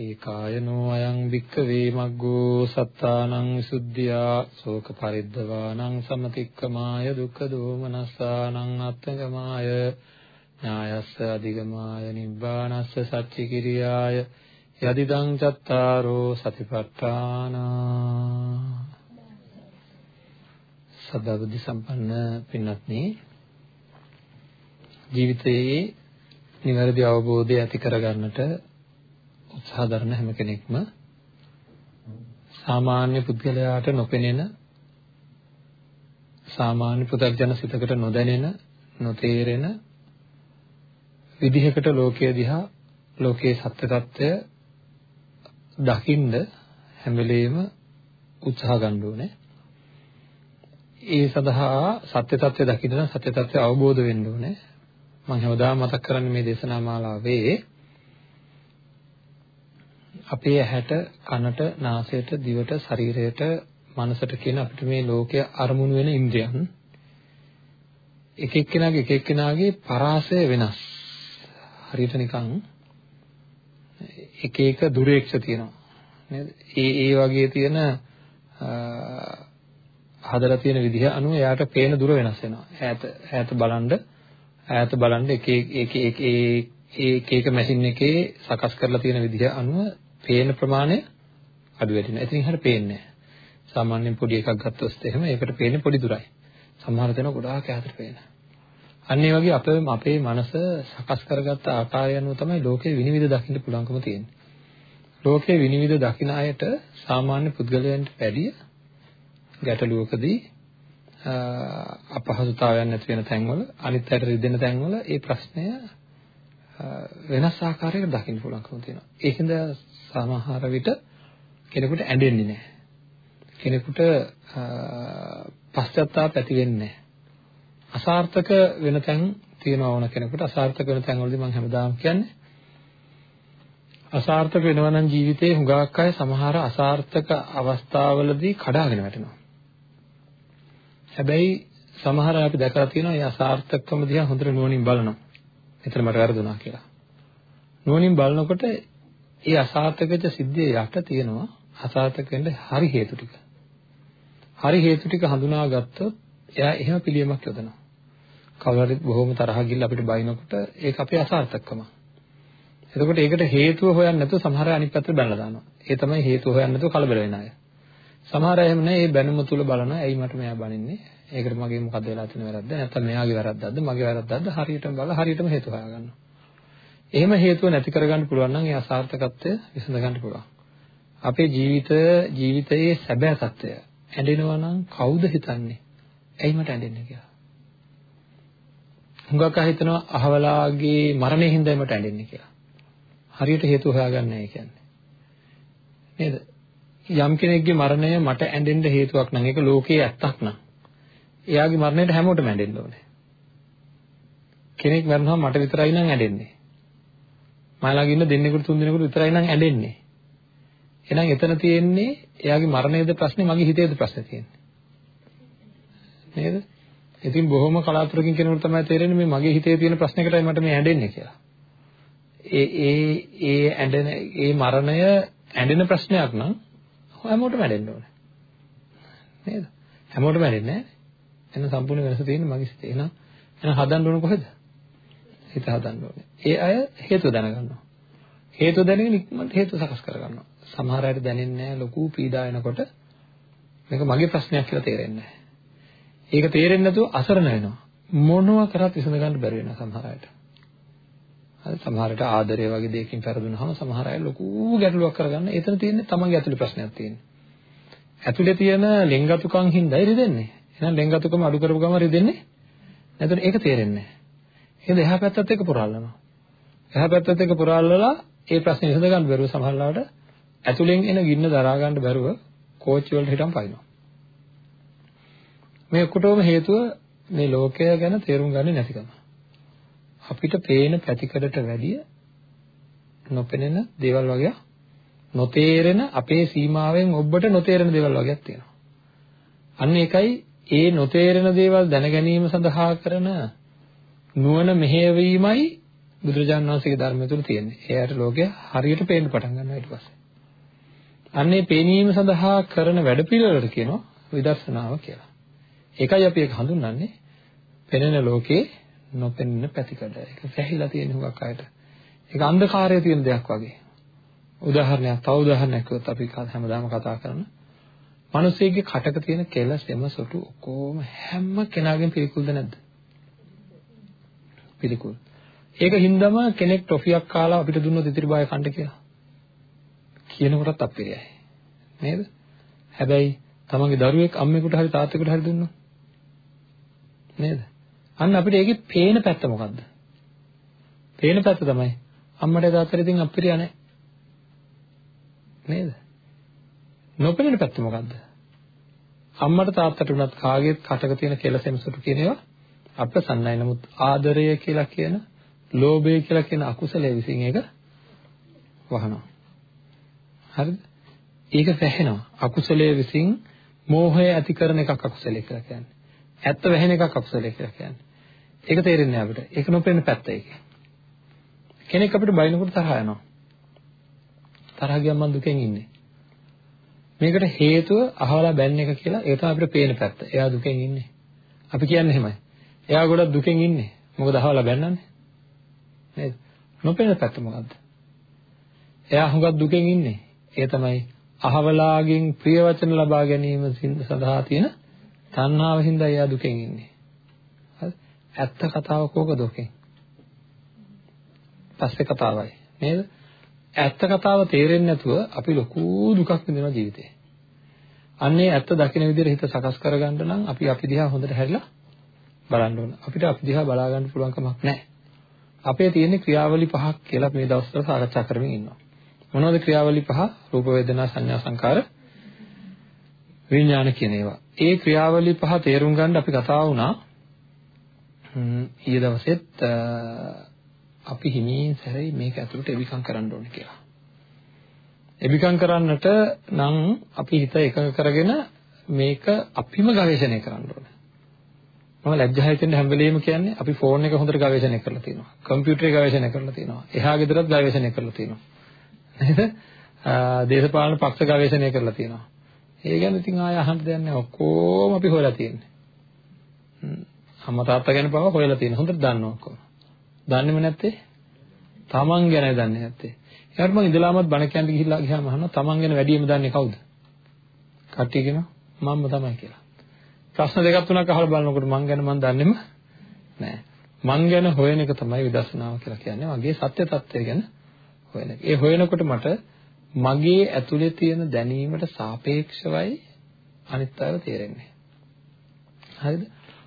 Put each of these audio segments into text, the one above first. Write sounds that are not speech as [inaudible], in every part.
ඒකායනෝ අයං වික්කවේ මග්ගෝ සත්තානං විසුද්ධියා ශෝක පරිද්දවානං සමතික්කමාය දුක්ඛ දෝමනස්සානං අත්තගමාය ඥායස්ස අධිගමාය නිබ්බානස්ස සච්චි කිරියාය යදිදං චත්තාරෝ සතිපට්ඨානා සදා බුද්ධ සම්පන්න පින්වත්නි ජීවිතයේ නිවැරදි අවබෝධය ඇති කරගන්නට සාධාරණ හැම කෙනෙක්ම සාමාන්‍ය පුද්ගලයාට නොපෙනෙන සාමාන්‍ය පුතග්ජන සිතකට නොදැනෙන නොතේරෙන විදිහකට ලෝකය දිහා ලෝකයේ සත්‍ය తত্ত্বය දකින්න හැම වෙලේම උත්සාහ ගන්න ඕනේ. ඒ සඳහා සත්‍ය తত্ত্বය දකින්න සත්‍ය తত্ত্বය අවබෝධ වෙන්න ඕනේ. මම හැමදාම මතක් කරන්නේ මේ දේශනා මාලාවේ අපේ ඇහැට, කනට, නාසයට, දිවට, ශරීරයට, මනසට කියන අපිට මේ ලෝකයේ අරමුණු වෙන ඉන්ද්‍රියන් එක එක්කෙනාගේ එක එක්කෙනාගේ පරාසය වෙනස්. හරියට නිකන් එක එක දුරේක්ෂ තියෙනවා. නේද? ඒ ඒ වගේ තියෙන හදලා තියෙන විදිහ අනුව එයාට පේන දුර වෙනස් වෙනවා. ඈත ඈත බලන්න ඈත බලන්න එක එක එක එක එක මැෂින් එකේ සකස් කරලා තියෙන විදිහ අනුව පේන ප්‍රමාණය අඩු වෙනවා. එතනින් හරිය පේන්නේ නැහැ. සාමාන්‍යයෙන් පොඩි එකක් ගත්තොත් එහෙම ඒකට පේන්නේ පොඩි දුරයි. සමහර තැන ගොඩාක් ඈතට පේනවා. අන්න ඒ වගේ අපේ අපේ මනස සකස් කරගත්ත ආකාරය අනුව තමයි ලෝකේ විනිවිද දකින්න පුළුවන්කම තියෙන්නේ. ලෝකේ විනිවිද දකින අයට සාමාන්‍ය පුද්ගලයන්ට වැඩිය ගැටලුවකදී අපහසුතාවයන් නැති වෙන තැන්වල අනිත් අයට රිදෙන තැන්වල ඒ ප්‍රශ්නය වෙනස් ආකාරයකට දකින්න පුළුවන්කම තියෙනවා. ඒකෙන්ද සමහර විට කෙනෙකුට ඇඬෙන්නේ නැහැ. කෙනෙකුට පශ්චාත්තාප ඇති වෙන්නේ නැහැ. අසාර්ථක වෙන තැන් තියෙනවා වුණ කෙනෙකුට අසාර්ථක වෙන තැන් වලදී මම හැමදාම කියන්නේ අසාර්ථක වෙනවා නම් ජීවිතේ හුඟක් අය සමහර අසාර්ථක අවස්ථාවලදී කඩාගෙන වැටෙනවා. හැබැයි සමහර අය අපි දැකලා තියෙනවා ඒ අසාර්ථකකම දිහා හොඳට නුවණින් බලනවා. එතන මට වැරදුනා කියලා. නුවණින් බලනකොට ඒ අසාර්ථකද සිද්ධිය යට තියෙනවා අසාර්ථක වෙන්න හරි හේතු ටික. හරි හේතු ටික හඳුනා ගත්තොත් එයා එහෙම පිළියමක් යොදනවා. කවුරු හරි බොහොම තරහ ගිල්ල අපිට බයිනකොට ඒක අපේ අසාර්ථකකම. එතකොට ඒකට හේතුව හොයන්න නැතුව සමහර අය අනිත් පැත්තට බැලලා දානවා. ඒ තමයි හේතුව හොයන්න නැතුව කලබල වෙන අය. සමහර අය එහෙම නෑ මේ බැනුම තුල බලනවා ඇයි මට මෙයා බනින්නේ? ඒකට මගේ මොකද වෙලා තියෙන වැරද්ද? නැත්නම් මෙයාගේ වැරද්දක්ද? මගේ වැරද්දක්ද? හරියටම බලලා හරියටම හේතු හොයාගන්නවා. එහෙම හේතුව නැති කරගන්න පුළුවන් නම් ඒ අසාර්ථකත්වය විසඳ ගන්න පුළුවන්. අපේ ජීවිත ජීවිතයේ සැබෑ తত্ত্বය ඇඬෙනවා නම් කවුද හිතන්නේ? ඇයි මට ඇඬෙන්නේ කියලා? හුඟක් අය හිතනවා අහවලාගේ මරණය හින්දා මට ඇඬෙන්නේ කියලා. හරියට හේතුව හොයාගන්න නැහැ කියන්නේ. නේද? යම් කෙනෙක්ගේ මරණය මට ඇඬෙන්න හේතුවක් නම් ඒක ලෝකයේ ඇත්තක් නම් එයාගේ මරණයට හැමෝටම ඇඬෙන්න ඕනේ. කෙනෙක් මරනවා මට විතරයි නම් ඇඬෙන්නේ. මයිලාගේ ඉන්න දෙන්නෙකුට තුන් දෙනෙකුට විතරයි නම් ඇඬෙන්නේ. එහෙනම් එතන තියෙන්නේ එයාගේ මරණයේද ප්‍රශ්නේ මගේ හිතේද ප්‍රශ්නේ තියෙන්නේ. නේද? ඉතින් බොහොම කලාතුරකින් කෙනෙකුට තමයි තේරෙන්නේ මේ මගේ හිතේ තියෙන ප්‍රශ්නයකටයි මට මේ ඇඬෙන්නේ කියලා. ඒ ඒ ඒ ඇඬෙන ඒ මරණය ඇඬෙන ප්‍රශ්නයක් නම් හැමෝටම ඇඬෙන්න ඕනේ. නේද? හැමෝටම ඇඬෙන්නේ නැහැ. එහෙනම් සම්පූර්ණ වෙනස තියෙන්නේ මගේ සිතේ. එහෙනම් එහෙනම් හදන්න ඕන කොහෙද? හිත හදන්න ඕනේ. ඒ අය හේතුව දැනගන්නවා. හේතුව දැනගෙන ඉක්මනට හේතුව සකස් කරගන්නවා. සමහර අයට දැනෙන්නේ නැහැ ලොකු පීඩා එනකොට මේක මගේ ප්‍රශ්නයක් කියලා තේරෙන්නේ නැහැ. ඒක තේරෙන්නේ නැතුව අසරණ වෙනවා. මොනවා කරත් විසඳ ගන්න බැරි වෙනවා සමහර අයට. හරි සමහරට ආදරය වගේ දෙයකින් පෙරදුනහම සමහර අය ලොකු ගැටලුවක් කරගන්න. එතන තියෙන්නේ තමන්ගේ ඇතුළේ ප්‍රශ්නයක් තියෙන්නේ. ඇතුළේ තියෙන ලෙන්ගතුකම් හින්දායි රිදෙන්නේ. එහෙනම් ලෙන්ගතුකම අඩු කරපු ගම රිදෙන්නේ. නැත්නම් ඒක තේරෙන්නේ නැහැ. එහෙනම් එහා පැත්තත් එක්ක පුරාලනවා. එහා පැත්තත් එක්ක පුරාලලා ඒ ප්‍රශ්නේ විසඳ ගන්න බැරුව සමහරවිට ඇතුලෙන් එන ගින්න දරා ගන්න බැරුව කෝච්චි වලට හිටන් පයින්නවා. මේ ඔක්කොටම හේතුව මේ ලෝකය ගැන තේරුම් ගන්නේ නැතිකම. අපිට පේන පැතිකඩට වැඩිය නොපෙනෙන දේවල් වගේ නොතේරෙන අපේ සීමාවෙන් ඔබට නොතේරෙන දේවල් වගේක් තියෙනවා. අන්න ඒකයි ඒ නොතේරෙන දේවල් දැන ගැනීම සඳහා කරන නුවණ මෙහෙයවීමයි බුදුරජාණන් වහන්සේගේ ධර්මය තුල තියෙන්නේ. එයාට ලෝකය හරියට පේන්න පටන් ගන්නවා ඊට පස්සේ. අන්නේ පේනීම සඳහා කරන වැඩපිළිවෙලට කියනවා විදර්ශනාව කියලා. ඒකයි අපි ඒක හඳුන්වන්නේ පෙනෙන ලෝකේ නොපෙනෙන පැතිකඩ. ඒක වැහිලා තියෙන හුඟක් අයට. ඒක අන්ධකාරයේ තියෙන දෙයක් වගේ. උදාහරණයක් තව උදාහරණයක් කිව්වොත් අපි හැමදාම කතා කරන මිනිස්සෙක්ගේ කටක තියෙන කෙල සෙම සොටු ඔක්කොම හැම කෙනාගේම පිළිකුල්ද නැද්ද? පිළිකුල්. ඒක හින්දාම කෙනෙක් ටොෆියක් කාලා අපිට දුන්නොත් ඉතිරි බය කන්න කියලා. කියනකොටත් අපිරියයි. නේද? හැබැයි තමන්ගේ දරුවෙක් අම්මෙකුට හරි තාත්තෙකුට හරි දුන්නොත් නේද? අන්න අපිට ඒකේ පේන පැත්ත මොකද්ද? පේන පැත්ත තමයි අම්මට තාත්තට ඉතින් අපිරිය නැහැ. නේද? නොපෙනෙන පැත්ත මොකද්ද? අම්මට තාත්තට උනත් කාගේත් කටක තියෙන කෙලසෙම සුටු කියන ඒවා අප්‍රසන්නයි. නමුත් ආදරය කියලා කියන, ලෝභය කියලා කියන අකුසලයේ විසින් ඒක වහනවා. හරිද? ඒක වැහෙනවා. අකුසලයේ විසින් මෝහය ඇති කරන එකක් අකුසලයේ කියලා කියන්නේ. ඇත්ත වැහෙන එකක් අකුසලයේ කියලා කියන්නේ. ඒක තේරෙන්නේ අපිට. ඒක නොපෙනෙන පැත්ත ඒක. කෙනෙක් අපිට බයිනකොට තරහ යනවා. තරහ ගියම මම දුකෙන් ඉන්නේ. මේකට හේතුව අහවලා බැන්න එක කියලා ඒ තමයි අපිට පේන පැත්ත. එයා දුකෙන් ඉන්නේ. අපි කියන්නේ එහෙමයි. එයා ගොඩක් දුකෙන් ඉන්නේ. මොකද අහවලා බැන්නන්නේ. නේද? නොපෙනෙන පැත්ත මොකද්ද? එයා හුඟක් දුකෙන් ඉන්නේ. ඒ තමයි අහවලාගෙන් ප්‍රිය වචන ලබා ගැනීම සඳහා තියෙන තණ්හාව හින්දා එයා දුකෙන් ඉන්නේ. හරි? ඇත්ත කතාව කෝක දුකෙන්? පස්සේ කතාවයි. නේද? ඇත්ත කතාව තේරෙන්නේ නැතුව අපි ලොකු දුකක් විඳිනවා ජීවිතේ. අන්නේ ඇත්ත දකින විදිහට හිත සකස් කරගන්න නම් අපි අපි දිහා හොඳට හැරිලා බලන්න ඕන. අපිට අපි දිහා බලා ගන්න පුළුවන් කමක් නැහැ. අපේ තියෙන ක්‍රියාවලි පහක් කියලා මේ දවස්වල සාකච්ඡා කරමින් ඉන්නවා. මොනවද ක්‍රියාවලි පහ? රූප වේදනා සංඥා සංකාර විඥාන කියන ඒවා. ඒ ක්‍රියාවලිය පහ තේරුම් ගන්න අපි කතා වුණා. ඊයේ දවසෙත් අපි හිමින් සැරේ මේක ඇතුළට එවිකම් කරන්න ඕනේ කියලා. එවිකම් කරන්නට නම් අපි හිත එකඟ කරගෙන මේක අපිම ගවේෂණය කරන්න ඕනේ. මම ලැජ්ජා හිතෙන්න හැම වෙලෙම කියන්නේ අපි ෆෝන් එක හොඳට ගවේෂණය කරලා තියෙනවා. කම්පියුටරේ ගවේෂණය කරලා තියෙනවා. එහා ගෙදරත් ගවේෂණය කරලා තියෙනවා. නේද? දේශපාලන පක්ෂ ගවේෂණය කරලා තියෙනවා. ඒ ගැන ඉතින් ආය අහන්න දෙයක් නැහැ. ඔක්කොම අපි හොයලා තියෙන්නේ. අම්මා තාත්තා ගැන පවා හොයලා තියෙන. හොඳට දන්නවා ඔක්කොම. දන්නේම නැත්තේ? තමන් ගැනයි දන්නේ නැත්තේ. ඒකට මම ඉඳලාමත් බණ කියන්න ගිහිල්ලා ගියාම අහනවා තමන් ගැන වැඩියෙන්ම දන්නේ කවුද? කට්ටිය කියනවා මම්ම තමයි කියලා. ප්‍රශ්න දෙකක් තුනක් අහලා බලනකොට මං ගැන මං දන්නේම නැහැ. මං ගැන හොයන එක තමයි විදර්ශනාව කියලා කියන්නේ. මගේ සත්‍ය తත්වය ගැන හොයන එක. ඒ හොයනකොට මට මගේ ඇතුලේ තියෙන දැනීමට සාපේක්ෂවයි අනිත් අයව තේරෙන්නේ. හරිද?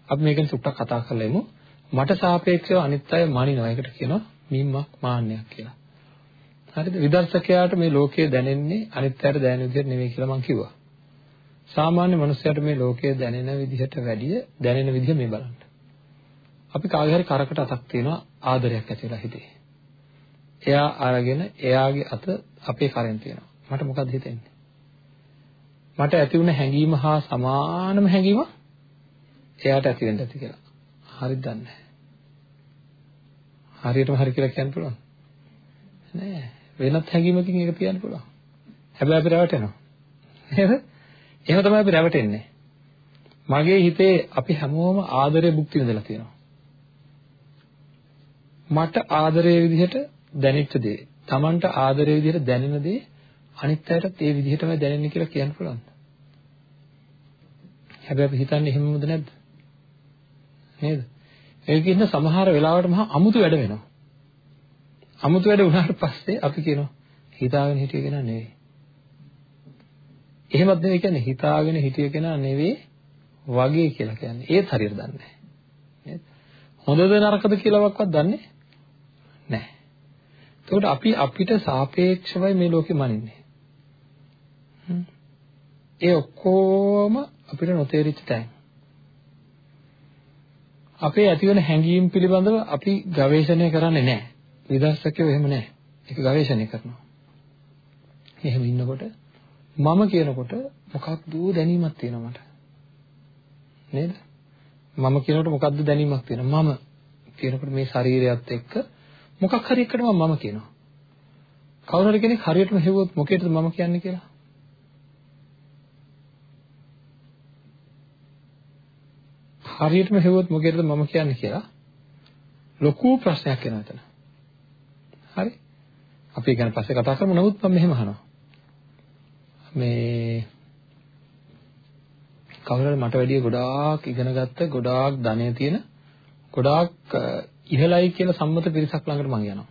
අපි මේකෙන් සුට්ටක් කතා කරලා මට සාපේක්ෂව අනිත් අය මනිනවා. ඒකට කියනවා මිම්මක් මාන්නයක් කියලා. හරිද? විදර්ශකයාට මේ ලෝකය දැනෙන්නේ අනිත් අයට දැනෙන විදිහට නෙවෙයි කියලා මම කිව්වා. සාමාන්‍ය මනුස්සයාට මේ ලෝකය දැනෙන විදිහට වැඩිය දැනෙන විදිහ මේ බලන්න. අපි කාගේ හරි කරකට අතක් තියෙනවා ආදරයක් ඇති වෙලා හිතේ. එයා අරගෙන එයාගේ අත අපේ කරෙන් තියෙනවා. මට මොකද හිතෙන්නේ? මට ඇති වුණ හැඟීම හා සමානම හැඟීමක් එයාට ඇති වෙන්න ඇති කියලා. හරිද දන්නේ හරියටම හරි කියලා කියන්න පුළුවන්. නෑ. වෙනත් හැඟීමකින් ඒක කියන්න පුළුවන්. හැබැයි අපි රැවටෙනවා. නේද? එහෙම තමයි අපි රැවටෙන්නේ. මගේ හිතේ අපි හැමෝම ආදරය භුක්ති විඳලා තියෙනවා. මට ආදරයේ විදිහට දැනෙච්ච දේ, Tamanට ආදරයේ විදිහට දැනෙන දේ අනිත් අයටත් ඒ විදිහටමයි දැනෙන්නේ කියලා කියන්න පුළුවන්. හැබැයි අපි හිතන්නේ එහෙමමද නැද්ද? නේද? ඒක ඉන්න සමහර වෙලාවට මහා අමුතු වැඩ වෙනවා. අමුතු වැඩ වුණාට පස්සේ අපි කියනවා හිතාගෙන හිටිය කෙනා නෙවෙයි. එහෙමත් නෙවෙයි කියන්නේ හිතාගෙන හිටිය කෙනා නෙවෙයි වගේ කියලා කියන්නේ. ඒත් හරියට දන්නේ නැහැ. නේද? හොඳද නරකද කියලාවත් දන්නේ නැහැ. එතකොට අපි අපිට සාපේක්ෂවයි මේ ලෝකෙ මනින්නේ. ඒ ඔක්කොම අපිට නොතේරිච්ච තැන්. අපේ ඇතිවන හැඟීම් පිළිබඳව අපි ගවේෂණය කරන්නේ නැහැ. විදර්ශකයෝ එහෙම නැහැ. ඒක ගවේෂණය කරනවා. එහෙම ඉන්නකොට මම කියනකොට මොකක්ද දැනීමක් තියෙනවා මට. නේද? මම කියනකොට මොකක්ද දැනීමක් තියෙනවා. මම කියනකොට මේ ශරීරයත් එක්ක මොකක් හරි එකට මම කියනවා. කවුරු හරි කෙනෙක් හරියටම හෙව්වොත් මොකේද මම කියන්නේ කියලා? හරියටම හෙව්වොත් මොකේද මම කියන්නේ කියලා ලොකු ප්‍රශ්නයක් එනවා එතන. හරි? අපි ගැන පස්සේ කතා කරමු. නමුත් මම මෙහෙම අහනවා. මේ කවුරුහරි මට වැඩිය ගොඩාක් ඉගෙන ගත්ත ගොඩාක් ධනය තියෙන ගොඩාක් ඉහළයි කියලා සම්මත පිරිසක් ළඟට මම යනවා.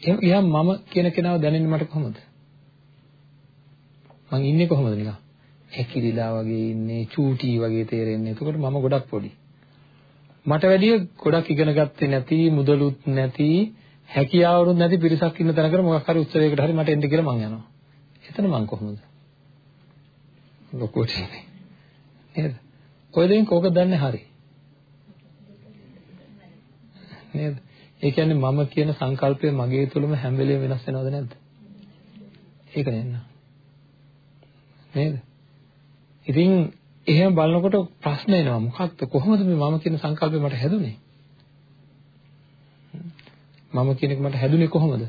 එහෙනම් ගියාම මම කියන කෙනාව දැනෙන්නේ මට කොහොමද? මං ඉන්නේ කොහොමද නිකන්? හැකිලිලා වගේ ඉන්නේ, චූටි වගේ තේරෙන්නේ. එතකොට මම ගොඩක් පොඩි. මට වැඩිය ගොඩක් ඉගෙන ගත්තේ නැති, මුදලුත් නැති, හැකියාවරුත් නැති පිරිසක් ඉන්න තැනකට මොකක් හරි උත්සවයකට හරි මට එන්න කියලා මං යනවා. එතන මං කොහොමද? ලොකුවට ඉන්නේ. නේද? ඔය දෙයින් කෝක දන්නේ හරි. නේද? ඒ කියන්නේ මම කියන සංකල්පය මගේ තුළම හැම වෙලේම වෙනස් වෙනවද නැද්ද? ඒක නෙන්න. නේද? ඉතින් එහෙම බලනකොට ප්‍රශ්න එනවා මොකක්ද කොහොමද මේ මම කියන සංකල්පය මට හැදුනේ? මම කියන එක මට හැදුනේ කොහොමද?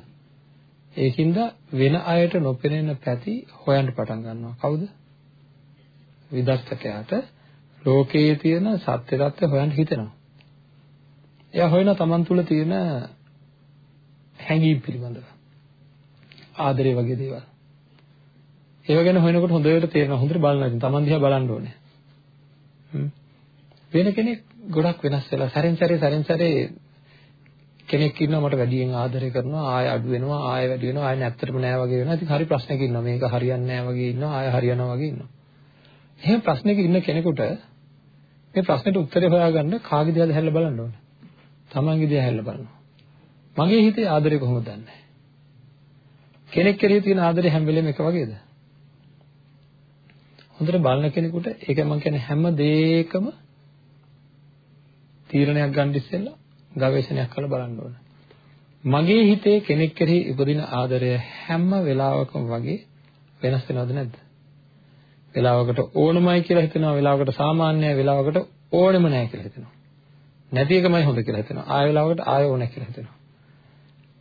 ඒකින්ද වෙන අයට නොපෙනෙන පැති හොයන්න පටන් ගන්නවා. කවුද? විදර්ශකයාට ලෝකයේ තියෙන සත්‍ය తත්ත්වය හොයන්න හිතෙනවා. එයා හොයන තමන් තුළ තියෙන හැඟීම් පිළිබඳව. ආදරේ වගේ දේවල්. ඒව ගැන හොයනකොට හොඳට තේරෙනවා. හොඳට බලනවා. ඉතින් තමන් දිහා බලන්න ඕනේ. වෙන කෙනෙක් ගොඩක් වෙනස් වෙලා සැරෙන් සැරේ සැරෙන් සැරේ කෙනෙක් ඉන්නවා මට වැඩියෙන් ආදරය කරනවා ආය අඩු වෙනවා ආය වැඩි වෙනවා ආය නැත්තටම නෑ වගේ වෙනවා ඉතින් හරි ප්‍රශ්නයක ඉන්නවා මේක හරියන්නේ නෑ වගේ ඉන්නවා ආය හරියනවා වගේ ඉන්නවා එහෙම ප්‍රශ්නයක ඉන්න කෙනෙකුට මේ ප්‍රශ්නෙට උත්තරේ හොයාගන්න කාගේ දිහාද හැල්ල බලන්න ඕනේ තමන්ගේ දිහා හැල්ල බලනවා. මගේ හිතේ ආදරය කොහොමද දන්නේ? කෙනෙක් කෙරෙහි තියෙන ආදරය හැම වෙලෙම එක වගේද? හොඳට බලන කෙනෙකුට ඒක මම කියන්නේ හැම දෙයකම තීරණයක් ගන්න ඉස්සෙල්ලා ගවේෂණයක් කරලා බලන්න ඕන. මගේ හිතේ කෙනෙක් කෙරෙහි උපදින ආදරය හැම වෙලාවකම වගේ වෙනස් වෙනවද නැද්ද? වෙලාවකට ඕනමයි කියලා හිතෙනවා, වෙලාවකට සාමාන්‍යයි, වෙලාවකට ඕනෙම නැහැ කියලා හිතෙනවා. නැති එකමයි හොඳ කියලා හිතෙනවා. ආය වෙලාවකට ආය ඕනේ කියලා හිතෙනවා.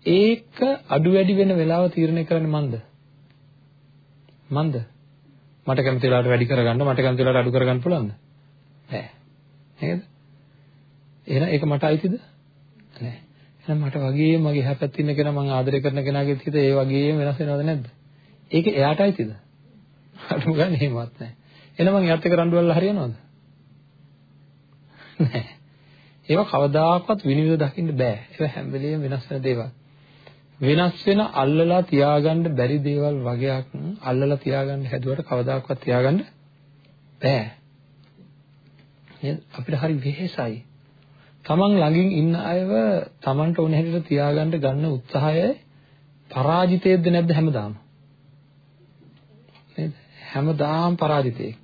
ඒක අඩු වැඩි වෙන වෙලාව තීරණය කරන්නේ මන්ද? මන්ද? මට කැමති වෙලාවට වැඩි කරගන්න මට කැමති වෙලාවට අඩු කරගන්න පුළුවන්ද? නෑ. නේද? එහෙනම් ඒක මට අයිතිද? නෑ. එහෙනම් මට වගේම මගේ හැපැත් ඉන්න කෙනා මම ආදරය කරන කෙනාගේ හිත ඒ වගේම වෙනස් වෙනවද නැද්ද? ඒක එයාට අයිතිද? අඩු ගන්න එහෙමවත් නෑ. එහෙනම් මං එයාත් එක්ක රණ්ඩු වෙලා හරියනවද? නෑ. ඒවා කවදාකවත් විනිවිද දකින්න බෑ. ඒවා හැම වෙලෙම වෙනස් වෙන දේවල්. වෙනස් වෙන අල්ලලා තියාගන්න බැරි දේවල් වගේක් අල්ලලා තියාගන්න හැදුවට කවදාකවත් තියාගන්න බෑ. අපිට හරි වෙහෙසයි. තමන් ළඟින් ඉන්න අයව තමන්ට ඕන හැටියට තියාගන්න ගන්න උත්සාහය පරාජිතයේද නැද්ද හැමදාම? නේද? හැමදාම පරාජිතයෙක්.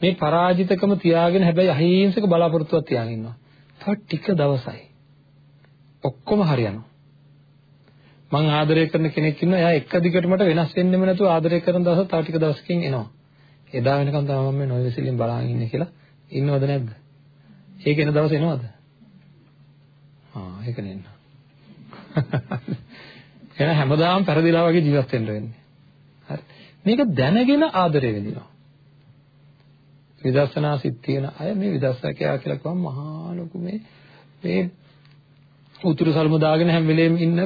මේ පරාජිතකම තියාගෙන හැබැයි අහිංසක බලාපොරොත්තුවක් තියාගෙන ඉන්නවා. තව ටික දවසයි. ඔක්කොම හරියනවා. මං ආදරය කරන කෙනෙක් ඉන්නවා. එයා එක දිගට මට වෙනස් වෙන්නෙම නැතුව ආදරය කරන දවස් තව ටික දවසකින් එනවා. එදා වෙනකන් තමයි මම මේ නොයවිසිලින් බලාගෙන ඉන්නේ කියලා ඉන්නවද නැද්ද? ඒක එන දවස් එනවද? ආ ඒක නෙන්න. එන හැමදාම පෙරදිලා වගේ ජීවත් වෙන්න වෙන්නේ. හරි. මේක දැනගෙන ආදරය වෙදිනවා. විදර්ශනා සිත් තියෙන අය මේ විදර්ශකයා කියලා කිව්වම මහා ලොකු මේ මේ උතුරු සල්ම දාගෙන හැම වෙලෙම ඉන්න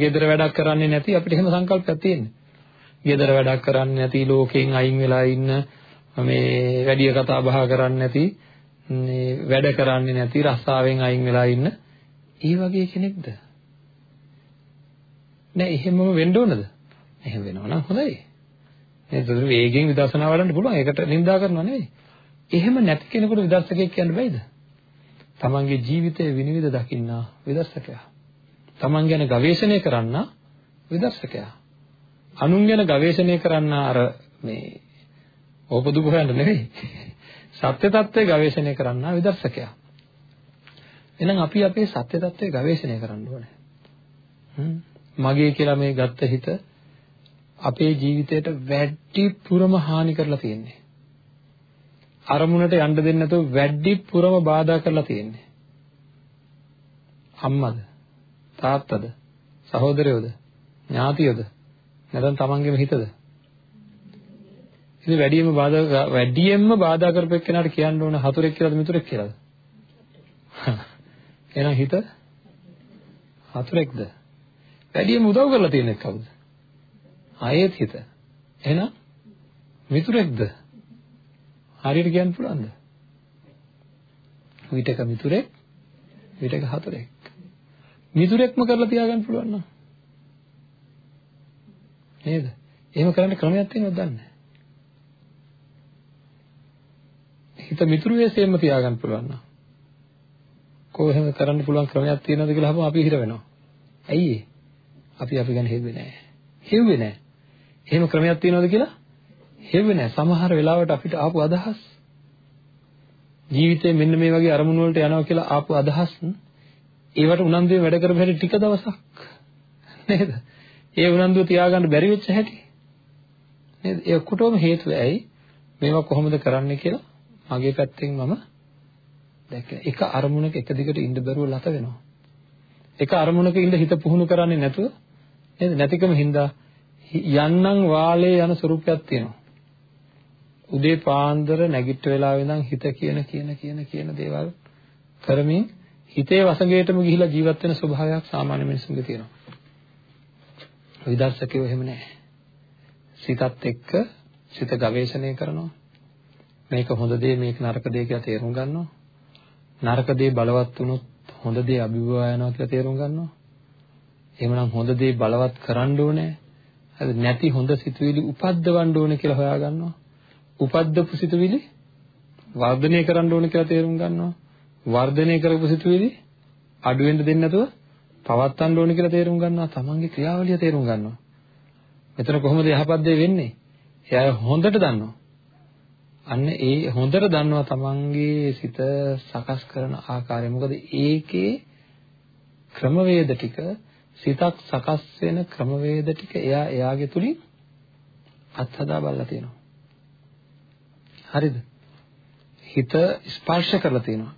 ගෙදර වැඩක් කරන්නේ නැති අපිට එහෙම සංකල්පයක් තියෙන්නේ. ගෙදර වැඩක් කරන්නේ නැති ලෝකයෙන් අයින් වෙලා ඉන්න මේ වැඩි කතා බහ කරන්නේ නැති මේ වැඩ කරන්නේ නැති රස්සාවෙන් අයින් වෙලා ඉන්න ඒ වගේ කෙනෙක්ද? නෑ එහෙමම වෙන්න ඕනද? එහෙම වෙනවා නම් හොඳයි. නේද? වේගෙන් විදර්ශනා වඩන්න පුළුවන්. ඒකට නිඳා කරනවා නෙවෙයි. එහෙම නැති කෙනෙකුට විදර්ශකයෙක් කියන්න බෑද? තමන්ගේ ජීවිතය විනිවිද දකින්නා විදර්ශකයා. තමන් ගැන ගවේෂණය කරන්නා විදර්ශකයා. අනුන් ගැන ගවේෂණය කරන්නා අර මේ ඕපදු හොයන්න නෙවෙයි. [laughs] සත්‍ය తත්වයේ ගවේෂණය කරන්නා විදර්ශකයා. එහෙනම් අපි අපේ සත්‍ය తත්වයේ ගවේෂණය කරන්න ඕනේ. මගේ කියලා මේ ගත්ත හිත අපේ ජීවිතයට වැඩිපුරම හානි කරලා තියෙන්නේ. අරමුණට යන්න දෙන්නේ නැතුව වැඩිපුරම බාධා කරලා තියෙන්නේ. අම්මද? තාත්තද? සහෝදරයෝද? ඥාතියෝද? නැත්නම් තමන්ගේම හිතද? ඉතින් වැඩියෙන්ම බාධා වැඩියෙන්ම බාධා කරපෙක් කෙනාට කියන්න ඕන හතුරෙක් කියලාද මිතුරෙක් කියලාද? එහෙනම් හිත හතුරෙක්ද? වැඩියෙන්ම උදව් කරලා තියෙන්නේ කවුද? ආයෙත් හිත. එහෙනම් මිතුරෙක්ද? හරියට කියන්න පුළුවන්ද? විතක මිතුරෙක් විතක හතුරෙක්. මිතුරෙක්ම කරලා තියාගන්න පුළුවන් නේද? නේද? එහෙම කරන්න ක්‍රමයක් තියෙනවද දන්නේ හිත මිතුරු වෙසෙන්න තියාගන්න පුළුවන් නම් කොහොම කරන්න පුළුවන් ක්‍රමයක් තියෙනවද කියලා අහපුවම අපි හිර වෙනවා. ඇයි අපි අපි ගැන හෙව්වේ නැහැ. හෙව්වේ නැහැ. එහෙම ක්‍රමයක් තියෙනවද කියලා හෙව්වේ නැහැ. සමහර වෙලාවට අපිට ආපු අදහස් ජීවිතේ මෙන්න මේ වගේ අරමුණු වලට යනවා කියලා ආපු අදහස් ඒවට උනන්දුවෙන් වැඩ කරපු හැටි ටික දවසක් නේද? ඒ උනන්දුව තියාගන්න බැරි වෙච්ච හැටි නේද? ඒ ඔක්කොටම හේතුව ඇයි? මේවා කොහොමද කරන්නේ කියලා මගේ පැත්තෙන් මම දැක්කේ. එක අරමුණක එක දිගට ඉඳ බැරුව ලත වෙනවා. එක අරමුණක ඉඳ හිත පුහුණු කරන්නේ නැතුව නේද? නැතිකම හින්දා යන්නම් වාලේ යන ස්වරූපයක් තියෙනවා. උදේ පාන්දර නැගිට වෙලාවෙ ඉඳන් හිත කියන කියන කියන කියන දේවල් කරමින් හිතේ වසඟයටම ගිහිලා ජීවත් වෙන ස්වභාවයක් සාමාන්‍ය මිනිසුන්ගේ තියෙනවා. විදර්ශකයෝ එහෙම නැහැ. සිතත් එක්ක සිත ගවේෂණය කරනවා. මේක හොඳ දේ මේක නරක දේ කියලා තේරුම් ගන්නවා. නරක දේ බලවත් වුණොත් හොඳ දේ අභිභවා යනවා කියලා තේරුම් ගන්නවා. එහෙමනම් හොඳ දේ බලවත් කරන්න ඕනේ. හරි නැති හොඳ සිතුවිලි උපද්දවන්න ඕනේ කියලා හොයා ගන්නවා. උපද්දපු සිතුවිලි වර්ධනය කරන්න ඕනේ කියලා තේරුම් ගන්නවා. වර්ධනය කරපු සිතුවිලි අඩු වෙන්න දෙන්නේ නැතුව පවත්වන්න ඕනේ කියලා තේරුම් ගන්නවා. තමන්ගේ ක්‍රියාවලිය තේරුම් ගන්නවා. මෙතන කොහොමද යහපත් දේ වෙන්නේ? එයා හොඳට දන්නවා. අන්න ඒ හොඳට දන්නවා තමන්ගේ සිත සකස් කරන ආකාරය. මොකද ඒකේ ක්‍රමවේද ටික සිතක් සකස් වෙන ක්‍රමවේද ටික එයා එයාගේ තුලින් අත්හදා බලලා තියෙනවා. හරිද? හිත ස්පර්ශ කරලා තියෙනවා.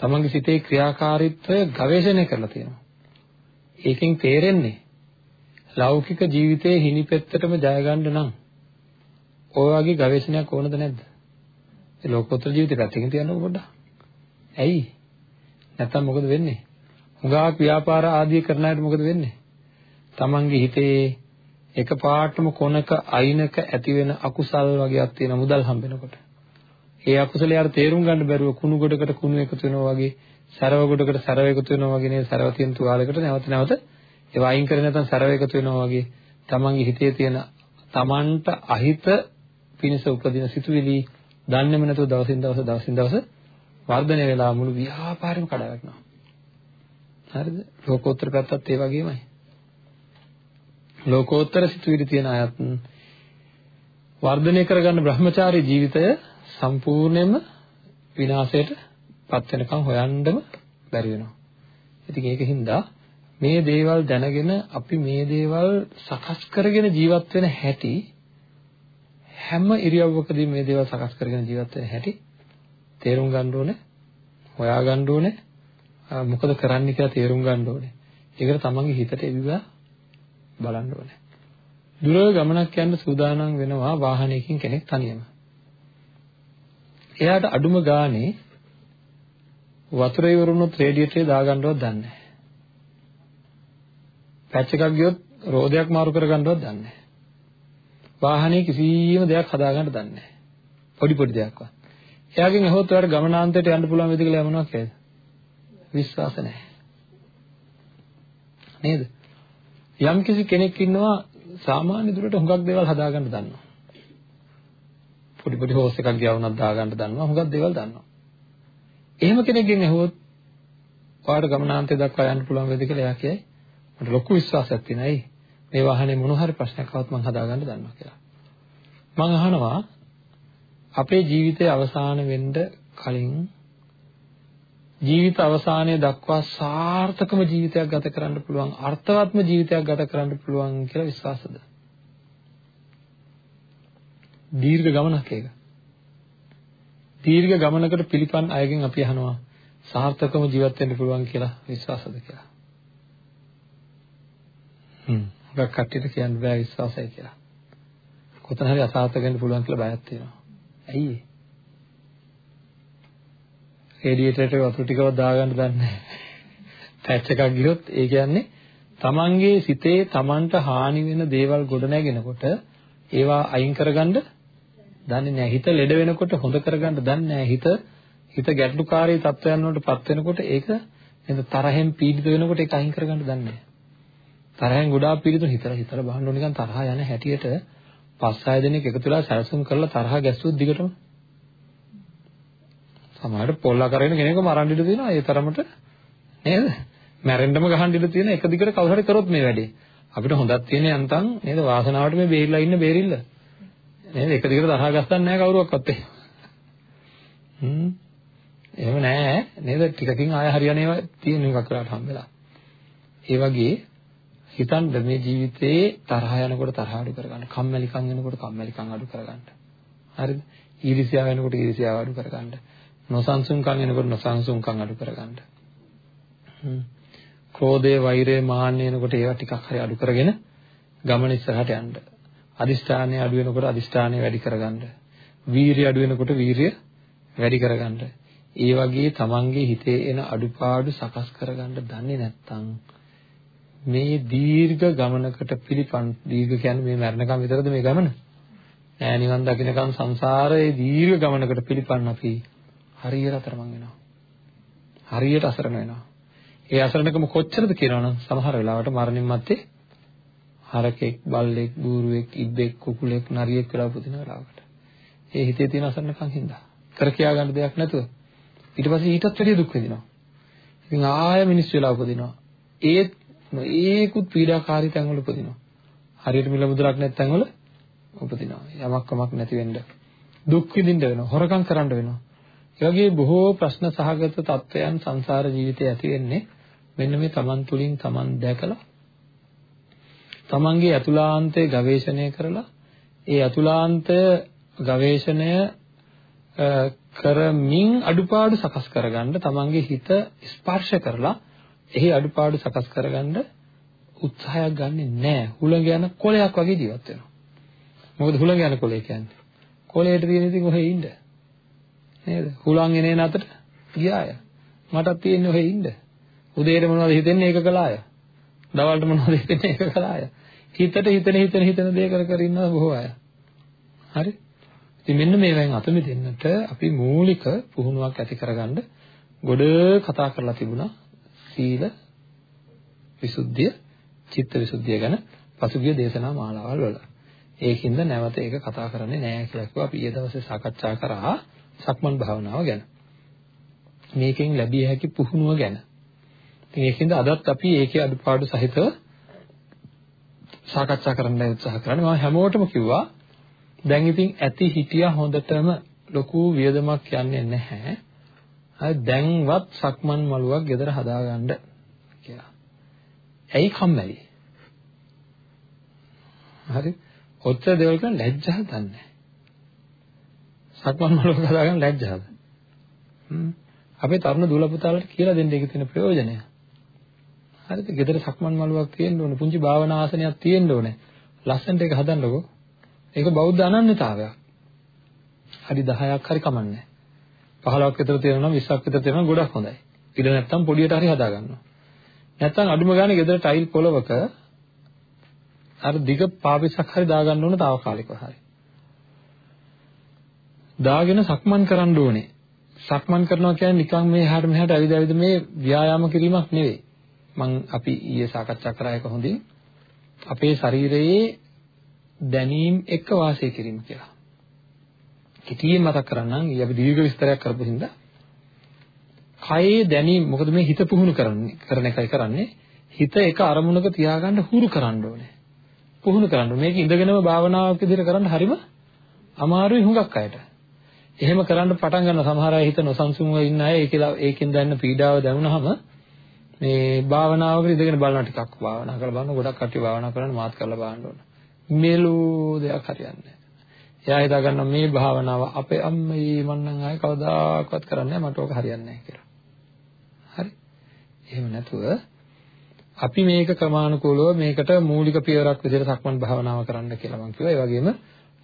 තමන්ගේ සිතේ ක්‍රියාකාරීත්වය ගවේෂණය කරලා තියෙනවා. ඒකෙන් තේරෙන්නේ ලෞකික ජීවිතයේ හිණිපෙත්තටම ජය ගන්න නම් ඔය වගේ ගවේෂණයක් ඕනද නැද්ද? ඒ ලෝකෝත්තර ජීවිතේ පැත්තකින් තියන්නකො පොඩ්ඩක්. ඇයි? නැත්තම් මොකද වෙන්නේ? හුඟක් ව්‍යාපාර ආදී කරන අයට මොකද වෙන්නේ? තමන්ගේ හිතේ එකපාරටම කොනක අයිනක ඇති වෙන අකුසල් වගේක් තියෙන මුදල් හම්බෙනකොට. ඒ අකුසලේ අර තේරුම් ගන්න බැරුව කුණු ගොඩකට කුණු එකතු වෙනවා වගේ, සරව ගොඩකට සරව එකතු වෙනවා වගේ නේද? සරව තියෙන තුවාලයකට නැවත නැවත ඒවා අයින් කරේ නැත්නම් සරව එකතු වෙනවා වගේ තමන්ගේ හිතේ තියෙන තමන්ට අහිත පිණිස උපදින සිතුවිලි දන්නේම නැතුව දවසින් දවස දවසින් දවස වර්ධනය වෙලා මුළු ව්‍යාපාරෙම කඩා වැටෙනවා. හරිද? ලෝකෝත්තර පැත්තත් ඒ වගේමයි. ලෝකෝත්තර සිතුවිලි තියෙන අයත් වර්ධනය කරගන්න බ්‍රහ්මචාරී ජීවිතය සම්පූර්ණයෙන්ම විනාශයට පත් වෙනකන් හොයන්නම බැරි වෙනවා. ඉතින් ඒකින්ද මේ දේවල් දැනගෙන අපි මේ දේවල් සකස් කරගෙන ජීවත් වෙන හැටි හැම ඉරියව්වකදී මේ දේවල් සකස් කරගෙන ජීවත් වෙන හැටි තේරුම් ගන්න ඕනේ හොයා ගන්න ඕනේ මොකද කරන්න කියලා තේරුම් ගන්න ඕනේ. ඒකට තමන්ගේ හිතට එවිවා බලන්න ඕනේ. දුර ගමනක් යන්න සූදානම් වෙනවා වාහනයකින් කෙනෙක් තනියම. එයාට අඩුම ගානේ වතුර ඉවරුනොත් රේඩියේටරේ දාගන්නවත් දන්නේ නැහැ. පැච් එකක් ගියොත් රෝදයක් මාරු කරගන්නවත් දන්නේ නැහැ. වාහනේ කිසියම් දෙයක් හදාගන්න දන්නේ නැහැ. පොඩි පොඩි දෙයක්වත්. එයාගෙන් ඇහුවොත් ඔයාලට ගමනාන්තයට යන්න පුළුවන් වේද කියලා යමනවා කියයිද? විශ්වාස නැහැ. නේද? යම් කිසි කෙනෙක් ඉන්නවා සාමාන්‍ය දුරට හුඟක් දේවල් හදාගන්න දන්නවා. පොඩි පොඩි හෝස් එකක් ගියවුනක් දාගන්න දන්නවා හුඟක් දේවල් දන්නවා. එහෙම කෙනෙක්ගෙන් ඇහුවොත් ඔයාලට ගමනාන්තය දක්වා යන්න පුළුවන් වේද කියලා එයා කියයි. මට ලොකු විශ්වාසයක් තියෙනවා. ඇයි? මේ වාහනේ මොන හරි ප්‍රශ්නයක් આવත් මම හදාගන්න දන්නවා කියලා. මම අහනවා අපේ ජීවිතයේ අවසාන වෙන්න කලින් ජීවිත අවසානයේ දක්වා සාර්ථකම ජීවිතයක් ගත කරන්න පුළුවන් අර්ථවත්ම ජීවිතයක් ගත කරන්න පුළුවන් කියලා විශ්වාසද? දීර්ඝ ගමනක් ඒක. දීර්ඝ ගමනකට පිළිපන් අයගෙන් අපි අහනවා සාර්ථකව ජීවත් වෙන්න පුළුවන් කියලා විශ්වාසද කියලා. හ්ම්. ගක් කට්ටියට කියන්න බෑ විශ්වාසයි කියලා. කොතන හරි අසාර්ථක වෙන්න පුළුවන් කියලා බයක් තියෙනවා. ඇයි ඒ? රේඩියේටරේට වතුර ටිකව දාගන්න දන්නේ නැහැ. පැච් එකක් ගියොත් ඒ කියන්නේ තමන්ගේ සිතේ තමන්ට හානි වෙන දේවල් ගොඩ නැගෙනකොට ඒවා අයින් කරගන්න දන්නේ නැහැ. හිත ලෙඩ වෙනකොට හොඳ කරගන්න දන්නේ නැහැ. හිත හිත ගැටලුකාරී තත්ත්වයන් වලට පත් වෙනකොට ඒක නේද තරහෙන් පීඩිත වෙනකොට ඒක අයින් කරගන්න දන්නේ නැහැ. තරහෙන් ගොඩාක් පීඩිත හිතලා හිතලා බහන්න ඕන නිකන් තරහ යන හැටියට පස් හය දෙනෙක් එකතු වෙලා සැලසුම් කරලා තරහ ගැස්සුවොත් දිගටම සමහරට පොල්ලා කරගෙන කෙනෙක්ව මරන්න ඉඩ තියෙනවා ඒ තරමට නේද? මැරෙන්නම ගහන්න ඉඩ තියෙන එක දිගට කවුරු හරි කරොත් මේ වැඩේ. අපිට හොඳක් තියෙන යන්තම් නේද වාසනාවට මේ බේරිලා ඉන්න බේරිල්ල. නේද? එක දිගට තරහ ගස්සන්නේ නැහැ කවුරුවක්වත් එහෙම. හ්ම්. එහෙම නෑ නේද? ටිකකින් ආය හරියන්නේ තියෙන එකක් කරාට හම්බෙලා. ඒ වගේ හිතන්න මේ ජීවිතේ තරහ යනකොට තරහ අඩු කරගන්න. කම්මැලිකම් වෙනකොට කම්මැලිකම් අඩු කරගන්න. හරිද? ඊර්ෂ්‍යාව වෙනකොට ඊර්ෂ්‍යාව අඩු කරගන්න. නොසන්සුන්කම් එනකොට නොසන්සුන්කම් අඩු කරගන්න. හ්ම්. ක්‍රෝධය, වෛරය, මාන්නය එනකොට ඒවා ටිකක් හරි අඩු කරගෙන ගමන ඉස්සරහට යන්න. අදිෂ්ඨානය අඩු වෙනකොට අදිෂ්ඨානය වැඩි කරගන්න. වීරිය අඩු වෙනකොට වීරිය වැඩි කරගන්න. ඒ වගේ තමන්ගේ හිතේ එන අඩුපාඩු සකස් කරගන්න දන්නේ නැත්නම් මේ දීර්ඝ ගමනකට පිළිපන් දීර්ඝ කියන්නේ මේ මරණකම් විතරද මේ ගමන? නෑ නිවන් දකින්නකම් සංසාරයේ දීර්ඝ ගමනකට පිළිපන් අපි හරියට අතරමං වෙනවා. හරියට අසරණ වෙනවා. ඒ අසරණකම කොච්චරද කියනවනම් සමහර වෙලාවට මරණින් මත්තේ හරකෙක්, බල්ලෙක්, බූරුවෙක්, ඉබ්බෙක්, කුකුලෙක්, නරියෙක් වෙලා උපදින වෙලාවකට. ඒ හිතේ තියෙන අසරණකම් හින්දා. කර කියා ගන්න දෙයක් නැතුව ඊට පස්සේ ඊටත් වැඩිය දුක් විඳිනවා. ඉතින් ආය මිනිස් වෙලා උපදිනවා. ඒත් ඒකුත් පීඩාකාරී තැන්වල උපදිනවා. හරියට මිල මුදලක් නැති තැන්වල උපදිනවා. යමක් කමක් නැති වෙන්න දුක් විඳින්න වෙනවා. හොරකම් කරන්න වෙනවා. ඒ වගේ බොහෝ ප්‍රශ්න සහගත තත්වයන් සංසාර ජීවිතේ ඇති වෙන්නේ මෙන්න මේ Taman තුලින් Taman දැකලා Tamanගේ අතුලාන්තය ගවේෂණය කරලා ඒ අතුලාන්තය ගවේෂණය කරමින් අඩුපාඩු සකස් කරගන්න Tamanගේ හිත ස්පර්ශ කරලා එහි අඩුපාඩු සකස් කරගන්න උත්සාහයක් ගන්නෙ නැහැ. හුළඟ යන කොළයක් වගේ ජීවත් වෙනවා. මොකද හුළඟ යන කොළය කියන්නේ? කොළයට තියෙන ඉතින් ඔහෙ ඉන්න. නේද? හුළං එනේ නැතට ගියාය. මටත් තියෙන්නේ ඔහෙ ඉන්න. උදේට මොනවද හිතෙන්නේ ඒක කළාය. දවල්ට මොනවද හිතෙන්නේ ඒක කළාය. හිතට හිතන හිතන හිතන දේ කර කර ඉන්නවා බොහෝ අය. හරි? ඉතින් මෙන්න මේවෙන් අත මිදෙන්නට අපි මූලික පුහුණුවක් ඇති කරගන්න ගොඩ කතා කරලා තිබුණා සීල විසුද්ධිය, චිත්ත විසුද්ධිය ගැන පසුගිය දේශනා මාලාවල් වල. ඒකින්ද නැවත ඒක කතා කරන්නේ නැහැ කියලා කිව්වා. අපි ඊයේ දවසේ සාකච්ඡා කරා සක්මන් භාවනාව ගැන. මේකෙන් ලැබිය හැකි පුහුණුව ගැන. ඉතින් ඒකින්ද අදත් අපි ඒකේ අඩුපාඩු සහිතව සාකච්ඡා කරන්න උත්සාහ කරන්නේ. මම හැමෝටම කිව්වා දැන් ඉතින් ඇති හිටියා හොඳටම ලොකු වියදමක් යන්නේ නැහැ. හරි දැන්වත් සක්මන් මළුවක් ගෙදර හදාගන්න කියලා. ඇයි කම්මැලි? හරි. ඔච්චර දේවල් කරන් ලැජ්ජා දන්නේ සක්මන් මළුවක් හදාගන්න ලැජ්ජාද? හ්ම්. අපේ තරුණ දුල පුතාලට කියලා දෙන්න එක තියෙන ප්‍රයෝජනය. හරිද? ගෙදර සක්මන් මළුවක් තියෙන්න ඕනේ. පුංචි භාවනා ආසනයක් තියෙන්න ඕනේ. ලස්සනට ඒක හදන්නකෝ. ඒක බෞද්ධ අනන්‍යතාවයක්. හරි 10ක් හරි කමන්නේ. 15ක් විතර තියෙනවා නම් 20ක් විතර තියෙනවා ගොඩක් හොඳයි. ඉඩ නැත්තම් පොඩියට හරි හදා ගන්නවා. නැත්තම් අඩුම ගානේ ගෙදර ටයිල් පොලවක අර දිග පාපිසක් හරි දාගන්න ඕන తాවකාලිකව හරි. දාගෙන සක්මන් කරන්න ඕනේ. සක්මන් කරනවා කියන්නේ නිකන් මේ එහාට මෙහාට ඇවිද ඇවිද මේ ව්‍යායාම කිරීමක් නෙවෙයි. මම අපි ඊයේ සාකච්ඡා කරා එක හොඳින් අපේ ශරීරයේ දැනීම් එක්ක වාසය කිරීම කියලා. කෙටියෙන් මතක් කරන්නම් ඊ අපි දීර්ඝ විස්තරයක් කරපු හින්දා කයේ දැනීම මොකද මේ හිත පුහුණු කරන්නේ කරන එකයි කරන්නේ හිත එක අරමුණක තියාගන්න හුරු කරන්න ඕනේ. පුහුණු කරන්න. මේක ඉඳගෙනම භාවනාවක් විදිහට කරන්න හරිම අමාරුයි හුඟක් අයට. එහෙම කරන්න පටන් ගන්න සමහර අය හිත නොසන්සුන්ව ඉන්න අය ඒකලා ඒකෙන් දැනෙන පීඩාව දැනුණාම මේ භාවනාවකට ඉඳගෙන බලන ටිකක් භාවනා කරලා බලන ගොඩක් කට්ටිය භාවනා කරන්න මාත් කරලා බලන්න ඕන. මෙලෝ දෙයක් හරියන්නේ එයා හිතා ගන්නවා මේ භාවනාව අපේ අම්මේ මං නම් ආයේ කවදාකවත් කරන්නේ නැහැ මට ඕක හරියන්නේ නැහැ කියලා. හරි. එහෙම නැතුව අපි මේක ක්‍රමානුකූලව මේකට මූලික පියවරක් විදිහට සක්මන් භාවනාව කරන්න කියලා මම කිව්වා. ඒ වගේම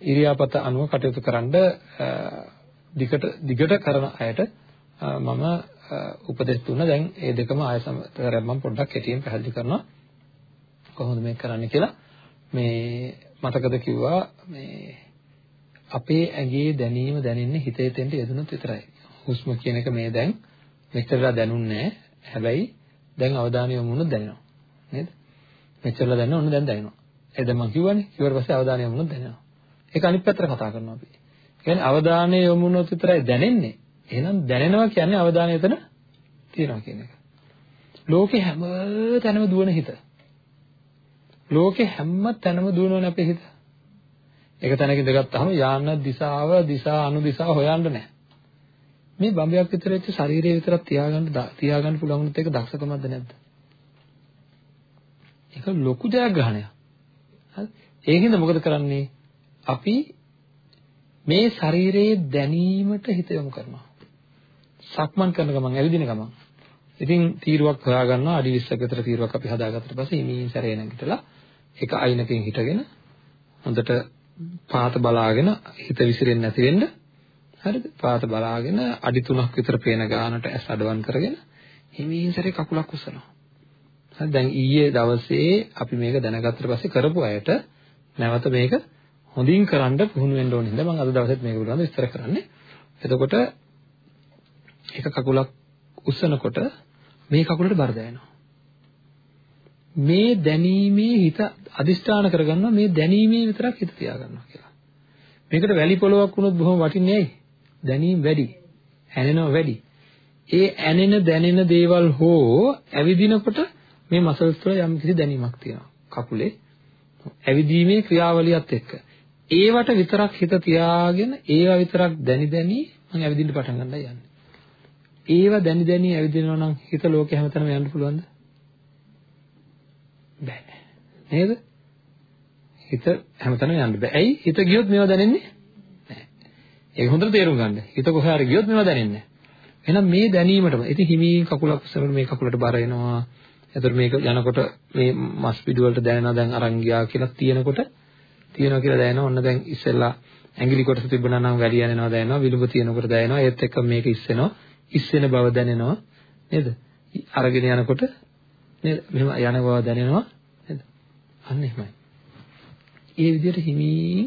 ඉරියාපත අනුව කටයුතු කරන්න දිගට දිගට කරන අයට මම උපදෙස් දුන්නා. දැන් මේ දෙකම ආය සමතරයක් මම පොඩ්ඩක් කෙටියෙන් පැහැදිලි කරනවා. කොහොමද මේක කරන්න කියලා. මේ මතකද කිව්වා මේ අපේ ඇඟේ දැනීම දැනෙන්නේ හිතේ තෙන්ට යෙදුනොත් විතරයි. හුස්ම කියන එක මේ දැන් මෙච්චරලා දැනුන්නේ හැබැයි දැන් අවධානය යොමු වුණොත් දැනෙනවා. නේද? මෙච්චරලා දැනන ඕන දැන් දැනෙනවා. ඒ දැන් මම කිව්වනේ. ඊට පස්සේ අවධානය යොමු වුණොත් දැනෙනවා. ඒක අනිත් පැත්තට කතා කරනවා අපි. කියන්නේ අවධානය යොමු වුණොත් විතරයි දැනෙන්නේ. එහෙනම් දැනෙනවා කියන්නේ අවධානය එතන තියනවා කියන එක. ලෝකේ හැම තැනම දුවන හිත. ලෝකේ හැම තැනම දුවනවනේ අපේ හිත. එක තැනක ඉඳගත්තාම යාන දිශාව දිශා අනු දිශා හොයන්න නැහැ. මේ බම්බයක් විතර වෙච්ච ශරීරය විතරක් තියාගන්න තියාගන්න පුළුවන් උනත් ඒක දක්ෂකමක්ද නැද්ද? ඒක ලොකු ජයග්‍රහණයක්. හරි? ඒකින්ද මොකද කරන්නේ? අපි මේ ශරීරයේ දැනීමට හිත යොමු කරනවා. සක්මන් කරන ගමන් ඇවිදින ගමන්. ඉතින් තීරුවක් හොයාගන්නවා අඩි 20ක විතර තීරුවක් අපි හදාගත්තට පස්සේ හිමින් සැරේ නැගිටලා එක අයිනකින් හිටගෙන හොඳට පාත බලාගෙන හිත විසිරෙන්නේ නැති වෙන්න හරිද? පාත බලාගෙන අඩි 3ක් විතර පේන ගානට ඇස් අඩවන් කරගෙන හිමින් සැරේ කකුලක් උස්සනවා. හරි දැන් ඊයේ දවසේ අපි මේක දැනගත්තට පස්සේ කරපු අයට නැවත මේක හොඳින් කරන්න පුහුණු වෙන්න ඕන හින්දා මම අද දවසේත් මේක පිළිබඳව විස්තර කරන්නේ. එතකොට එක කකුලක් උස්සනකොට මේ කකුලට බර දැනෙනවා. මේ දැනීමේ හිත අදිෂ්ඨාන කරගන්නවා මේ දැනීමේ විතරක් හිත තියාගන්නවා කියලා. මේකට වැලි පොලොවක් වුණොත් බොහොම වටින්නේ ඇයි? දැනීම වැඩි. ඇනෙනවා වැඩි. ඒ ඇනෙන දැනෙන දේවල් හෝ ඇවිදිනකොට මේ මසල්ස් වල යම් කිසි දැනීමක් තියෙනවා. කකුලේ ඇවිදීමේ ක්‍රියාවලියත් එක්ක. ඒවට විතරක් හිත තියාගෙන ඒවා විතරක් දැනි දැනි මම ඇවිදින්න පටන් ගන්නයි යන්නේ. ඒවා දැනි දැනි ඇවිදිනවා නම් හිත ලෝකේ හැමතැනම යන්න පුළුවන්ද? බෑ. නේද? හිත හැමතැනම යන්න බෑ. ඇයි? හිත ගියොත් මේවා දැනෙන්නේ නැහැ. ඒක හොඳට තේරුම් ගන්න. හිත කොහේ හරි ගියොත් මේවා දැනෙන්නේ නැහැ. එහෙනම් මේ දැනීමටම ඉතින් හිමින් කකුලක් උස්සනකොට මේ කකුලට බර එනවා. එතකොට මේක යනකොට මේ මස් පිඩු වලට දැනෙනවා දැන් අරන් ගියා කියලා තියෙනකොට තියෙනවා කියලා දැනෙනවා. ඔන්න දැන් ඉස්සෙල්ලා ඇඟිලි කොටස තිබුණා නම් වැලිය යනවා දැනෙනවා. විලුඹ තියෙනකොට දැනෙනවා. ඒත් එක්ක මේක ඉස්සෙනවා. ඉස්සෙන බව දැනෙනවා. නේද? අරගෙන යනකොට නේද? මෙහෙම යන බව දැනෙනවා. නේද? අන්න එහෙමයි. ඒ විදිහට හිමින්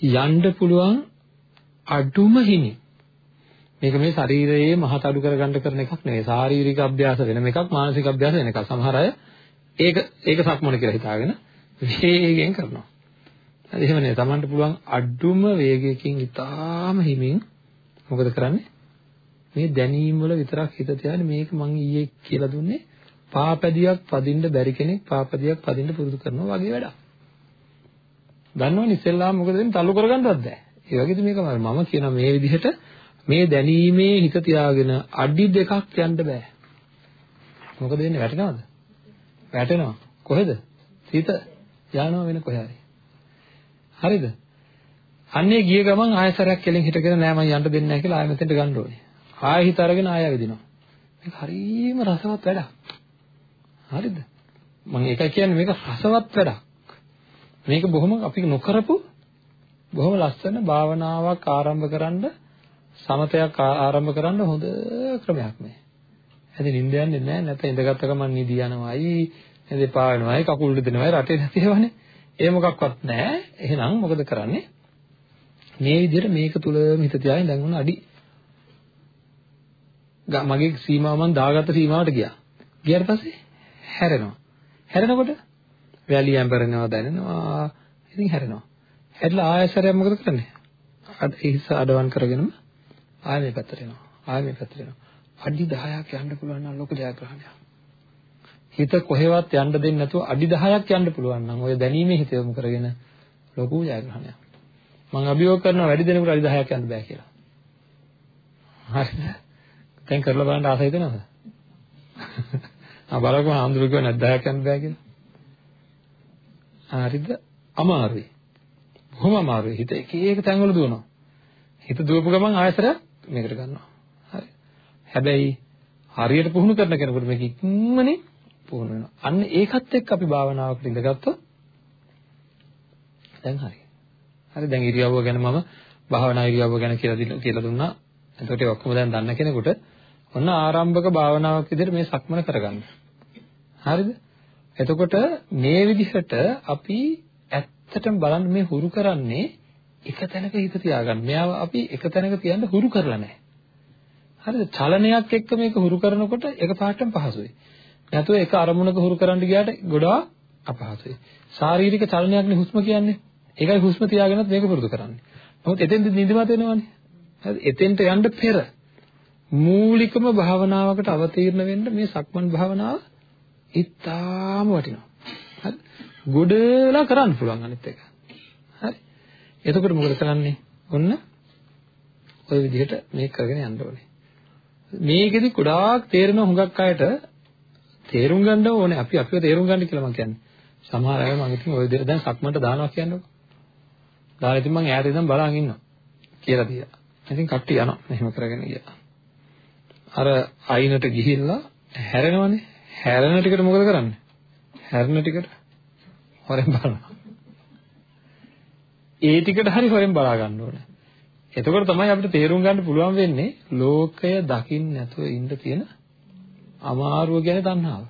යන්න පුළුවන් අඩුම හිමි. මේක මේ ශරීරයේ මහත අඩු කරගන්න කරන එකක් නෙවෙයි. ශාරීරික අභ්‍යාස වෙනම එකක්, මානසික අභ්‍යාස වෙන එකක්. සමහර අය ඒක ඒක සක්මන කියලා හිතාගෙන වේගයෙන් කරනවා. හරි එහෙම නේ. Tamanට පුළුවන් අඩුම වේගයකින් ඉතාම හිමින් මොකද කරන්නේ? මේ දැනීම් වල විතරක් හිත තියාගෙන මේක මං ඊයේ කියලා දුන්නේ පාපැදියක් පදින්න බැරි කෙනෙක් පාපැදියක් පදින්න පුරුදු කරනවා වගේ වැඩක්. දන්නවනේ ඉස්සෙල්ලාම මොකද වෙන්නේ තල්ලු කරගන්නවත් බෑ. ඒ වගේද මේක මම කියන මේ විදිහට මේ දැනීමේ හිත තියාගෙන අඩි දෙකක් යන්න බෑ. මොකද වෙන්නේ වැටෙනවද? වැටෙනවා. කොහෙද? හිත යනවා වෙන කොහේ හරි. හරිද? අන්නේ ගිය ගමන් ආයසරයක් කෙලින් හිටගෙන නෑ මම යන්න දෙන්නේ නැහැ කියලා ආයෙ මෙතෙන්ට ගන්න ඕනේ. ආයෙ හිත අරගෙන ආයෙ ඇවිදිනවා. මේක හරිම රසවත් වැඩක්. හරිද? මම ඒකයි කියන්නේ මේක රසවත් වැඩක්. මේක බොහොම අපි නොකරපු බොහොම ලස්සන භාවනාවක් ආරම්භ කරන්න සමතයක් ආරම්භ කරන්න හොඳ ක්‍රමයක් මේ. ඇයි නිින්ද යන්නේ නැහැ නැත්නම් ඉඳගත්ත ගමන් නිදි යනවායි නේද එපා වෙනවායි කකුල් දෙනවායි රටේ නැතිවනේ. ඒ මොකක්වත් නැහැ. එහෙනම් මොකද කරන්නේ? මේ විදිහට මේක තුලම හිත තියාගෙන දැන් උන අඩි මගේ සීමාව මම දාගත්ත සීමාවට ගියා. ගියාට පස්සේ හැරෙනවා. හැරෙනකොට වැලි ඇඹරෙනවා දැනෙනවා. ඉතින් හැරෙනවා. හැරිලා ආයෙසරයක් මොකද කරන්නේ? අද හිස අඩවන් කරගෙනම ආයෙ මේ පැත්තට එනවා. ආයෙ මේ පැත්තට එනවා. අඩි 10ක් යන්න පුළුවන් නම් ලොකු ජයග්‍රහණයක්. හිත කොහෙවත් යන්න දෙන්නේ නැතුව අඩි 10ක් යන්න පුළුවන් නම් ඔය දැනීමේ හිත යොමු කරගෙන ලොකු ජයග්‍රහණයක්. මම අභියෝග කරනවා වැඩි දෙනෙකුට අඩි 10ක් යන්න බෑ කියලා. හරිද? දැන් කරලා බලන්න ආසයි දෙනවද? ආ බලකෝ ආන්දරු කිව්ව නැත් 10ක් යන්න බෑ කියලා. හරිද? අමාරුයි. බොහොම අමාරුයි. හිත එක එක තැන්වල දුවනවා. හිත දුවපු ගමන් ආයතරයක් මේකට ගන්නවා. හරි. හැබැයි හරියට පුහුණු කරන කෙනෙකුට මේක ඉක්මනින් පුහුණු වෙනවා. අන්න ඒකත් එක්ක අපි භාවනාවකට ඉඳගත්තොත් දැන් හරි. හරි දැන් ඉරියව්ව ගැන මම භාවනා ඉරියව්ව ගැන කියලා කියලා දුන්නා. එතකොට ඒ ඔක්කොම දැන් දන්න කෙනෙකුට ඔන්න ආරම්භක භාවනාවක් විදිහට මේ සක්මන කරගන්න. හරිද? එතකොට මේ විදිහට අපි ඇත්තටම බලන්න මේ හුරු කරන්නේ එක තැනක හිත තියාගන්න. මෙයාව අපි එක තැනක තියන්න හුරු කරලා නැහැ. හරිද? චලනයක් එක්ක මේක හුරු කරනකොට එකපාරටම පහසුයි. නැතුව එක අරමුණක හුරු කරන්න ගියාට ගොඩාක් අපහසුයි. ශාරීරික චලනයක්නේ හුස්ම කියන්නේ. ඒකයි හුස්ම තියාගෙනත් මේක පුරුදු කරන්නේ. නමුත් එතෙන්ද නිදිමත වෙනවනේ. හරි එතෙන්ට යන්න පෙර මූලිකම භාවනාවකට අවතීර්ණ වෙන්න මේ සක්මන් භාවනාව ඉතාම වටිනවා. හරි. ගොඩ වෙලා කරන්න පුළුවන් අනිත් එක. හරි. එතකොට මොකද කරන්නේ? ඔන්න ඔය විදිහට මේක කරගෙන යන්න ඕනේ. මේකෙදි ගොඩාක් තේරෙන හුඟක් අයට තේරුම් ගන්න ඕනේ අපි අපිව තේරුම් ගන්න කියලා මම කියන්නේ. සමහර අය මම ඉතින් ඔය දේ දැන් සක්මන්ට දානවා කියන්නකො. දාලා ඉතින් මම ඈත ඉඳන් බලන් ඉන්නවා කියලා තියා. ඉතින් කට්ටි යනවා. එහෙම කරගෙන ගියා. අර අයිනට ගිහිල්ලා හැරෙනවනේ. හැරෙන ටිකට මොකද කරන්නේ? හැරෙන ටිකට හොරෙන් බලනවා. ඒ ටිකට හරි හොරෙන් බලා ගන්න ඕනේ. එතකොට තමයි අපිට තේරුම් ගන්න පුළුවන් වෙන්නේ ලෝකය දකින්න නැතුව ඉන්න තියෙන අමාරුව ගැන තණ්හාව.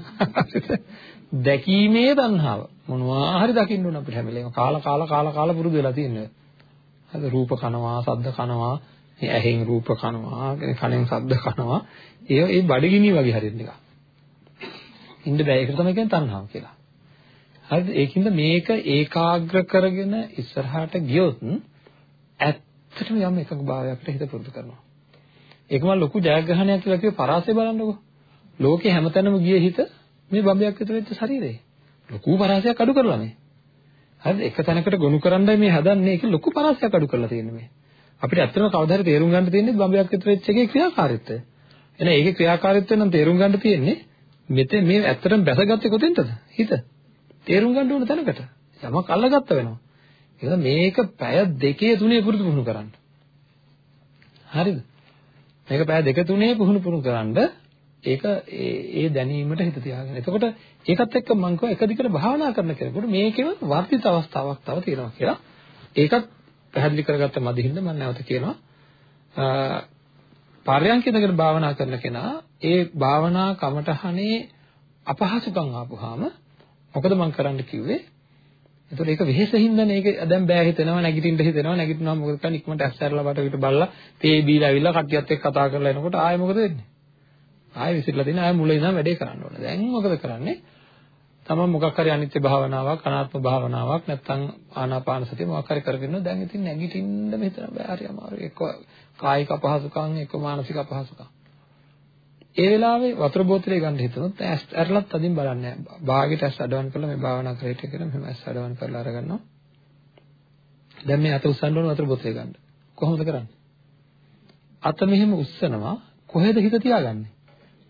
[laughs] දැකීමේ තණ්හාව. මොනවා හරි දකින්න ඕන අපිට හැම වෙලේම කාලා කාලා කාලා කාලා පුරුදු වෙලා තියෙනවා. හරි රූප කනවා, ශබ්ද කනවා, ඇහෙන් රූප කනවා, කනෙන් ශබ්ද කනවා. ඒ ඒ බඩගිනි වගේ හරියට නිකන්. ඉන්න බෑ ඒක තමයි කියන්නේ තණ්හාව කියලා. හරිද? ඒකින්ද මේක ඒකාග්‍ර කරගෙන ඉස්සරහට ගියොත් ඇත්තටම යම් එකක භාවයකට හිත පුරුදු කරනවා. ඒකම ලොකු ජයග්‍රහණයක් කියලා කිව්ව පරාසය බලන්නකෝ. ලෝකේ හැමතැනම ගිය හිත මේ බම්බයක් විතර වෙච්ච ශරීරේ. ලොකු පරාසයක් අඩු කරලා මේ. හරිද? එක තැනකට ගොනු කරන්නයි මේ හදන්නේ. ඒක ලොකු පරාසයක් අඩු කරලා තියෙන්නේ මේ. අපිට ඇත්තටම කවදා හරි තේරුම් ගන්න තියෙන්නේ බම්බයක් විතර වෙච්ච එකේ ක්‍රියාකාරීත්වය. එහෙනම් ඒකේ ක්‍රියාකාරීත්වය නම් තේරුම් ගන්න තියෙන්නේ මෙතෙන් මේ ඇත්තටම බැසගත්තේ කොතෙන්ද? හිත. තේරුම් ගන්න ඕන තැනකට. යමක් අල්ලගත්ත වෙනවා. ඒක මේක පැය දෙකේ තුනේ පුරුදු පුහුණු කරන්න. හරිද? මේක පැය දෙක තුනේ පුහුණු පුහුණු කරන්ඩ ඒක ඒ දැනීමට හිත තියාගන්න. එතකොට ඒකත් එක්ක මම කිව්වා එක දිගට භාවනා කරන කෙනෙකුට මේකේම වර්ධිත අවස්ථාවක් තව තියෙනවා කියලා. ඒකත් පැහැදිලි කරගත්ත මදිහින්ද මම නැවත කියනවා. පර්යන්කයකට භාවනා කරන කෙනා ඒ භාවනා කමටහනේ අපහසුකම් ආපුවාම මොකද මම කරන්න කිව්වේ? එතකොට ඒක වෙහෙසින්දනේ ඒක දැන් බෑ හිතෙනවා නැගිටින්න හිතෙනවා. නැගිටිනවා මොකද කරන්නේ? ඉක්මනට ඇස් ඇරලා බට විතර බලලා තේ බීලා ඇවිල්ලා කට්ටියත් එක්ක කතා කරලා එනකොට ආයෙ මොකද වෙන්නේ? ආයෙ විසිරලා තියෙන ආයෙ මුල ඉඳන් වැඩේ කරන්න ඕනේ. දැන් මොකද කරන්නේ? තමන් මොකක් හරි අනිත්‍ය භාවනාවක් අනාත්ම භාවනාවක් නැත්නම් ආනාපාන සතිය මොකක් හරි කරගෙන දැන් ඉතින් නැගිටින්න මෙතන බෑ හරි අමාරුයි එක්ක කායික අපහසුකම් එක්ක මානසික අපහසුකම් ඒ වෙලාවේ වතුර බෝතලේ ගන්න හිතුනොත් ඇස් ඇරලත් අදින් බලන්නේ නැහැ. භාගෙට ඇස් අඩවන් කරලා මේ භාවනා කරේට කියලා මෙහෙම ඇස් අඩවන් කරලා අරගන්නවා. දැන් මේ අත උස්සන්න ඕන වතුර බෝතලේ ගන්න. කොහොමද කරන්නේ? අත මෙහෙම උස්සනවා කොහෙද හිත තියාගන්නේ?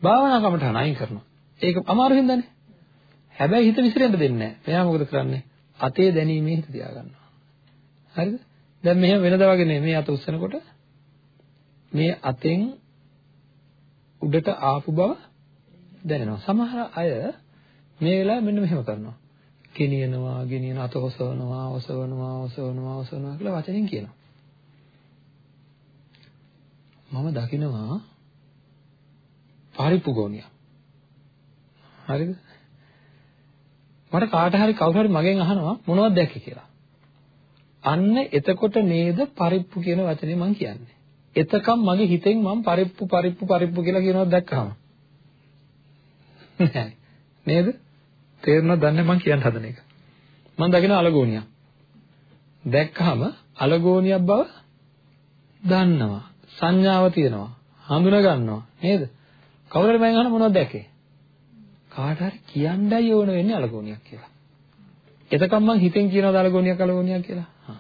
භාවනා කමටහන අයින් කරනවා. ඒක අමාරු හින්දානේ. හැබැයි හිත විසිරෙන්න දෙන්නේ නැහැ. මෙයා මොකද කරන්නේ? අතේ දැනීමේ හිත තියාගන්නවා. හරිද? දැන් මෙහෙම වෙනදා වගේ නෙමෙයි අත උස්සනකොට මේ අතෙන් උඩට ආපු බව දැනෙනවා. සමහර අය මේ වෙලාවේ මෙන්න මෙහෙම කරනවා. ගෙනියනවා, ගෙනියන අත ඔසවනවා, ඔසවනවා, ඔසවනවා, ඔසවනවා කියලා වචනෙන් කියනවා. මම දකිනවා පරිපුගෝනිය. හරිද? මට කාට හරි කවුරු හරි මගෙන් අහනවා මොනවද දැක්කේ කියලා. අන්න එතකොට නේද පරිප්පු කියන වචනේ මම කියන්නේ. එතකම් මගේ හිතෙන් මම පරිප්පු පරිප්පු පරිප්පු කියලා කියනවා දැක්කම. නේද? තේරෙනවද දන්නේ මම කියන්න හදන එක. මම දකින අලගෝනියක්. දැක්කහම අලගෝනියක් බව දන්නවා. සංඥාව තියෙනවා. හඳුනා ගන්නවා. නේද? කවුරුහරි මම අහන මොනවද දැක්කේ? කාට හරි කියන්නයි ඕන වෙන්නේ අලගෝනියක් කියලා. එතකම් මං හිතෙන් කියනවාද අලගෝනියක් අලගෝනියක් කියලා. හා.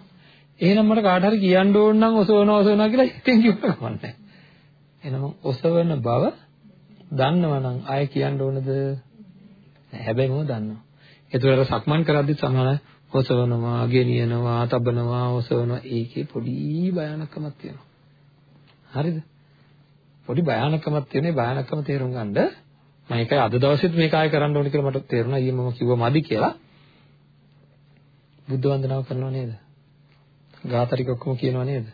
එහෙනම් මට කාට හරි කියන්න ඕන නම් ඔසවනවා ඔසවනවා කියලා හිතෙන් කිව්වම නැහැ. එහෙනම් ඔසවන බව දන්නවනම් ආයෙ කියන්න ඕනද? නැහැ. හැබැයි මම දන්නවා. ඒතර සක්මන් කරද්දි සමහර ඔසවනවා, ගෙනියනවා, තබනවා, ඔසවනවා ඒකේ පොඩි භයානකමක් තියෙනවා. හරිද? පොඩි භයානකමක් තියෙනේ භයානකම තේරුම් ගන්නද මම ඒකයි අද දවසෙත් මේක ආයෙ කරන්න ඕනේ කියලා මට තේරුණා ඊයේ මම කිව්වා මදි කියලා. බුද්ධ වන්දනාව කරනවා නේද? ගාතරික ඔක්කොම කියනවා නේද?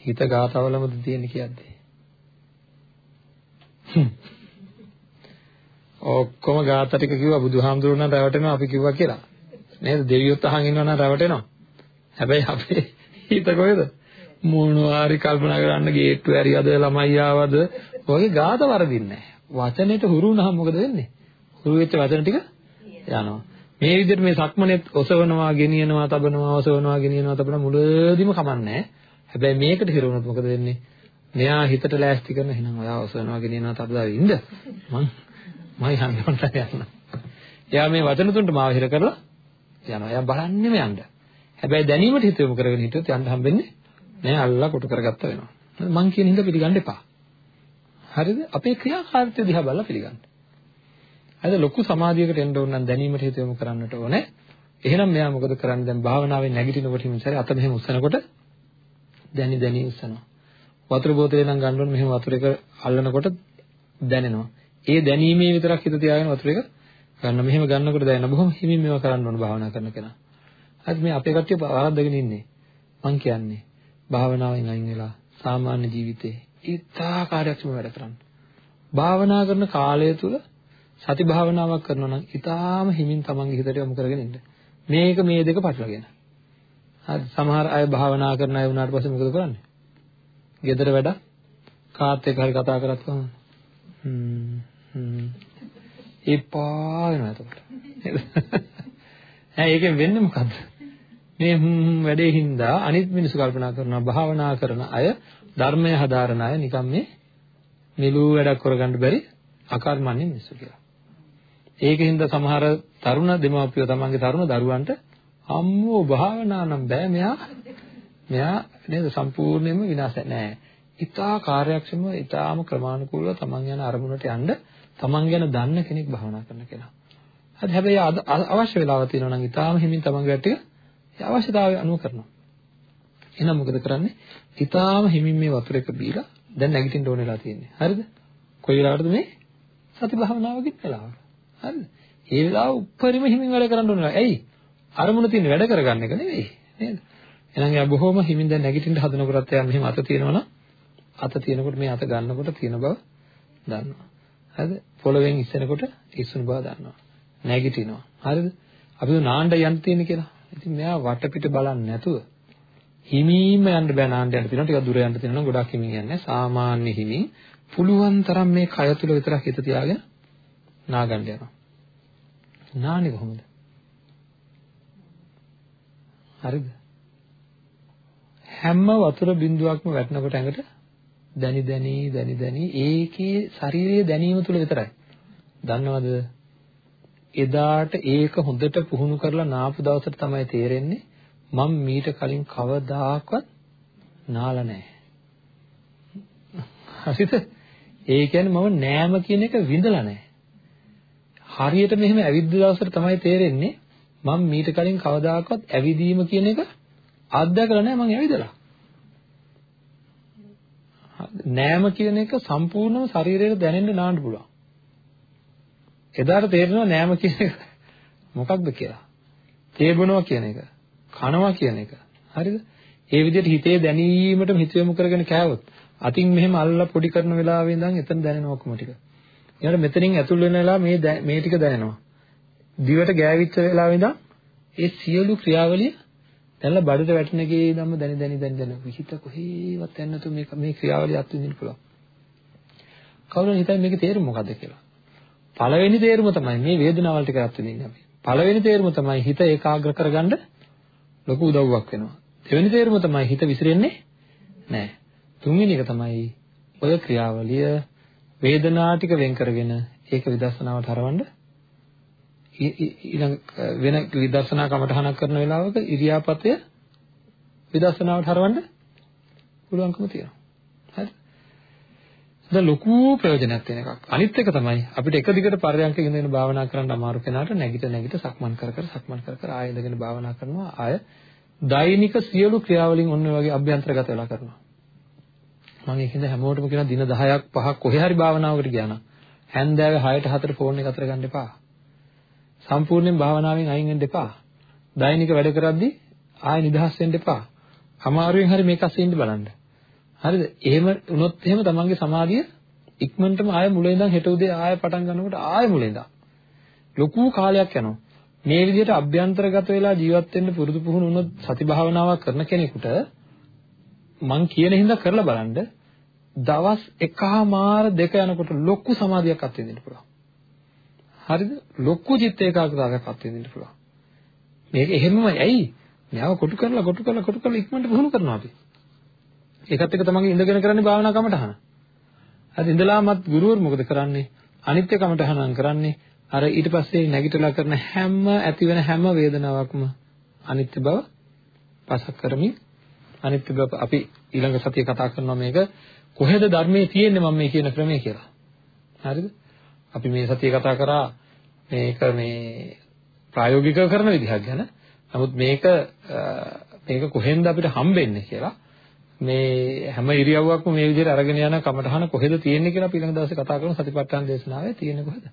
හිත ගාතවලමද තියෙන්නේ කියද්දී. ඔක්කොම ගාත ටික කිව්වා බුදුහාමුදුරුවෝ නම් රැවටෙනවා අපි කිව්වා කියලා. නේද? දෙවියොත් අහන් ඉන්නවා නම් රැවටෙනවා. හැබැයි අපේ හිත කොහෙද? මොනවාරි කල්පනා කරන්න ගේට්ටු ඇරියද ළමයි ආවද වගේ ගාත වරදින්නේ නැහැ. වචනෙට හුරු වුණාම මොකද වෙන්නේ? හුරු වෙච්ච වචන ටික යනවා. මේ විදිහට මේ සක්මනේ ඔසවනවා, ගෙනියනවා, තබනවා, ඔසවනවා, ගෙනියනවා, තබන මුලදීම කමන්නේ හැබැයි මේකට හිර වුණොත් මොකද වෙන්නේ? මෙයා හිතට ලෑස්ති කරන එහෙනම් ඔයා ඔසවනවා, ගෙනියනවා, තබලා ඉන්න. මං මම යන්න ඕන යන්න. එයා මේ වචන තුනට මාව හිර කරලා යනවා. එයා බලන්නේම යන්න. හැබැයි දැනීමට හිත යොමු කරගෙන හිටියොත් යන්න හම්බෙන්නේ නෑ අල්ලලා කොටු කරගත්ත වෙනවා. මං කියන හින්දා පිළිගන්න එපා. හරිද? අපේ ක්‍රියාකාරීත්වය දිහා බලලා පිළිගන්න. හරිද? ලොකු සමාධියකට එන්න ඕන නම් දැනීමට හිත යොමු කරන්නට ඕනේ. එහෙනම් මෙයා මොකද කරන්නේ? දැන් භාවනාවෙන් නැගිටිනකොට හිමිසරේ අත මෙහෙම උස්සනකොට දැනි දැනි උස්සනවා. වතුර බෝතලේ නම් ගන්න ඕන මෙහෙම වතුර එක අල්ලනකොට දැනෙනවා. ඒ දැනීමේ විතරක් හිත තියාගෙන වතුර එක ගන්න. මෙහෙම ගන්නකොට දැනෙන බොහොම හිමින් මේවා කරන්න ඕන භාවනා කරන කෙනා. හරි මේ අපේ කට්ටිය ආරම්භගෙන ඉන්නේ. මං කියන්නේ භාවනාවෙන් අයින් වෙලා සාමාන්‍ය ජීවිතේ ඉතා කාර්යක්ෂම වැඩ කරන්න. භාවනා කරන කාලය තුල සති භාවනාවක් කරනවා නම් ඉතාම හිමින් තමන්ගේ හිතට යොමු කරගෙන ඉන්න. මේක මේ දෙක පටලගෙන. හරි සමහර අය භාවනා කරන අය වුණාට පස්සේ මොකද කරන්නේ? ගෙදර වැඩ කාත් එක්ක හරි කතා කරත් කොහොමද? හ්ම් එපා වෙනවා එතකොට. ඈ ඒකෙන් වෙන්නේ මොකද්ද? මේ හ්ම් වැඩේ හින්දා අනිත් මිනිස්සු කල්පනා කරනවා භාවනා කරන අය ධර්මය හදාරන අය නිකම් මේ මෙලූ වැඩක් කරගන්න බැරි අකර්මන්නේ මිනිස්සු කියලා. ඒකින්ද සමහර තරුණ දෙමාපියෝ තමන්ගේ තරුණ දරුවන්ට අම්මෝ භාවනා නම් බෑ මෙයා මෙයා නේද සම්පූර්ණයෙන්ම විනාශ නෑ. ඊටා කාර්යක්ෂමව ඊටාම ක්‍රමානුකූලව තමන් යන අරමුණට යන්න තමන් ගැන දන්න කෙනෙක් භාවනා කරන කෙනා. හරි හැබැයි අවශ්‍ය වෙලාව තියෙනවා නම් ඊටාම හිමින් තමන්ගේ වැඩ ටික ඒ අවශ්‍යතාවය අනුව කරනවා. එහෙනම් මොකද කරන්නේ? ඊටාම හිමින් මේ වතුර එක බීලා දැන් නැගිටින්න ඕන වෙලා තියෙන්නේ. හරිද? කොයි වෙලාවටද මේ? සති භාවනාවකින් වෙලාවට. හරිද? ඒ වෙලාව උප්පරිම හිමින් වැඩ කරන්න ඕන. ඇයි? අරමුණ තියෙන වැඩ කරගන්න එක නෙවෙයි. නේද? එහෙනම් එයා බොහොම හිමින් දැන් නැගිටින්න හදනකොටත් එයා මෙහෙම අත තියෙනවනම් අත තියෙනකොට මේ අත ගන්නකොට තියෙන බව දන්නවා. හරිද? පොළවෙන් ඉස්සෙනකොට ඉස්සුණු බව දන්නවා. නැගිටිනවා. හරිද? අපි නාන්න යන්න තියෙන කියලා. ඉතින් මෙයා වටපිට බලන්නේ නැතුව හිමීම යන්න බෑ නාන්න යන්න තියෙනවා. ටිකක් දුර යන්න තියෙනවා නම් ගොඩක් හිමින් යන්නේ. සාමාන්‍ය හිමින් පුළුවන් තරම් මේ කය තුල විතරක් හිත තියාගෙන නාගන්න යනවා. නාන්නේ කොහොමද? හරිද? හැම වතුර බිඳුවක්ම වැටෙනකොට ඇඟට දැනි දැනි දැනි දැනි ඒකේ ශාරීරිය දැනීම තුල විතරයි. දන්නවද? එදාට ඒක හොඳට පුහුණු කරලා නාපු දවසට තමයි තේරෙන්නේ මම මීට කලින් කවදාකවත් නාලා නැහැ. හරිද? ඒ කියන්නේ මම නෑම කියන එක විඳලා නැහැ. හරියට මෙහෙම ඇවිද්ද දවසට තමයි තේරෙන්නේ මම මීට කලින් කවදාකවත් ඇවිදීම කියන එක අත්දැකලා නැහැ මම ඇවිදලා. නෑම කියන එක සම්පූර්ණව ශරීරයට දැනෙන්න නාන්න පුළුවන්. එදාට තේරෙනවා නෑම කියන එක මොකක්ද කියලා. තේබනවා කියන එක, කනවා කියන එක. හරිද? ඒ විදිහට හිතේ දැනීමට හිත යොමු කරගෙන කෑවොත් අතින් මෙහෙම අල්ලලා පොඩි කරන වෙලාවෙ ඉඳන් එතන දැනෙනවා ඔක්කොම ටික. ඊළඟ මෙතනින් ඇතුල් වෙන වෙලාව මේ මේ ටික දැනෙනවා. දිවට ගෑවිච්ච වෙලාවෙ ඉඳන් ඒ සියලු ක්‍රියාවලිය දැන්ලා බඩට වැටෙන ගේ ධම්ම දැනි දැනි දැනි දැනි හිත කොහේවත් යන්නේ නැතුව මේක මේ ක්‍රියාවලිය අත්විඳින්න පුළුවන්. කවුරුන් හිතන්නේ මේකේ තේරුම මොකද්ද කියලා? පළවෙනි තේරුම තමයි මේ වේදනාවල් ටික අත්විඳින්නේ අපි. පළවෙනි තේරුම තමයි හිත ඒකාග්‍ර කරගන්න ලොකු උදව්වක් වෙනවා. දෙවෙනි තේරුම තමයි හිත විසිරෙන්නේ නැහැ. තුන්වෙනි එක තමයි ඔය ක්‍රියාවලිය වේදනා ටික වෙන් කරගෙන ඒක විදර්ශනාවට හරවන්න ඊළඟ වෙන විදර්ශනා කමටහනක් කරන වෙලාවක ඉරියාපතය විදර්ශනාවට හරවන්න පුළුවන්කම තියෙනවා. හරි. ඒක ලොකු ප්‍රයෝජනයක් තියෙන එකක්. අනිත් එක තමයි අපිට එක දිගට පරයන්ක ඉඳගෙන භාවනා කරන්න අමාරු කෙනාට නැගිට නැගිට සක්මන් කර කර සක්මන් කර කර ආයෙ ඉඳගෙන භාවනා කරනවා ආය දෛනික සියලු ක්‍රියාවලින් ඔන්න ඔය වගේ අභ්‍යන්තරගත වෙලා කරනවා. මම ඒකෙන්ද හැමෝටම කියන දින 10ක් 5ක් කොහේ හරි භාවනාවකට ගියා නම් හැන්දෑවේ 6ට 4ට ෆෝන් එක අතර ගන්න එපා. සම්පූර්ණයෙන් භාවනාවෙන් අයින් වෙන්න එපා. දෛනික වැඩ කරද්දී ආයෙ නිදහස් වෙන්න එපා. අමාරුවෙන් හරි මේක අස්සේ ඉන්න බලන්න. හරිද? එහෙම වුණොත් එහෙම තමන්ගේ සමාධිය ඉක්මනටම ආයෙ මුල ඉඳන් හෙට උදේ ආයෙ පටන් ගන්නකොට ආයෙ මුල ඉඳන් ලොකු කාලයක් යනවා. මේ විදිහට අභ්‍යන්තරගත වෙලා ජීවත් වෙන්න පුරුදු පුහුණු වුණොත් සති භාවනාවක් කරන කෙනෙකුට මං කියන හින්දා කරලා බලන්න දවස් එකමාර දෙක යනකොට ලොකු සමාධියක් අත්විඳින්න පුළුවන්. හරිද? ලොකු චිත්ත ඒකාග්‍රතාවයක් අත්විඳින්න පුළුවන්. මේක එහෙමමයි. ඇයි? මෙයාව කොටු කරලා කොටු කරලා කොටු කරලා ඉක්මනට පුහුණු කරනවා අපි. ඒකත් එක්ක තමන්ගේ ඉඳගෙන කරන්නේ භාවනා කමටහන. හරි ඉඳලාමත් ගුරුවරු මොකද කරන්නේ? අනිත්‍ය කමටහනන් කරන්නේ අර ඊට පස්සේ නැගිටලා කරන හැම ඇතිවෙන හැම වේදනාවක්ම අනිත්‍ය බව පසක් කරමින් අනිත්‍ය බව අපි ඊළඟ සතියේ කතා කරනවා මේක කොහෙද ධර්මයේ තියෙන්නේ මම මේ කියන ක්‍රමය කියලා. හරිද? අපි මේ සතියේ කතා කරා මේක මේ ප්‍රායෝගිකව කරන විදිහක් ගැන. නමුත් මේක මේක කොහෙන්ද අපිට හම්බෙන්නේ කියලා මේ හැම ඉරියව්වක්ම මේ විදිහට අරගෙන යන කමඨහන කොහෙද තියෙන්නේ කියලා අපි ඊළඟ දවසේ කතා කරමු සතිපට්ඨාන දේශනාවේ තියෙන්නේ කොහෙද?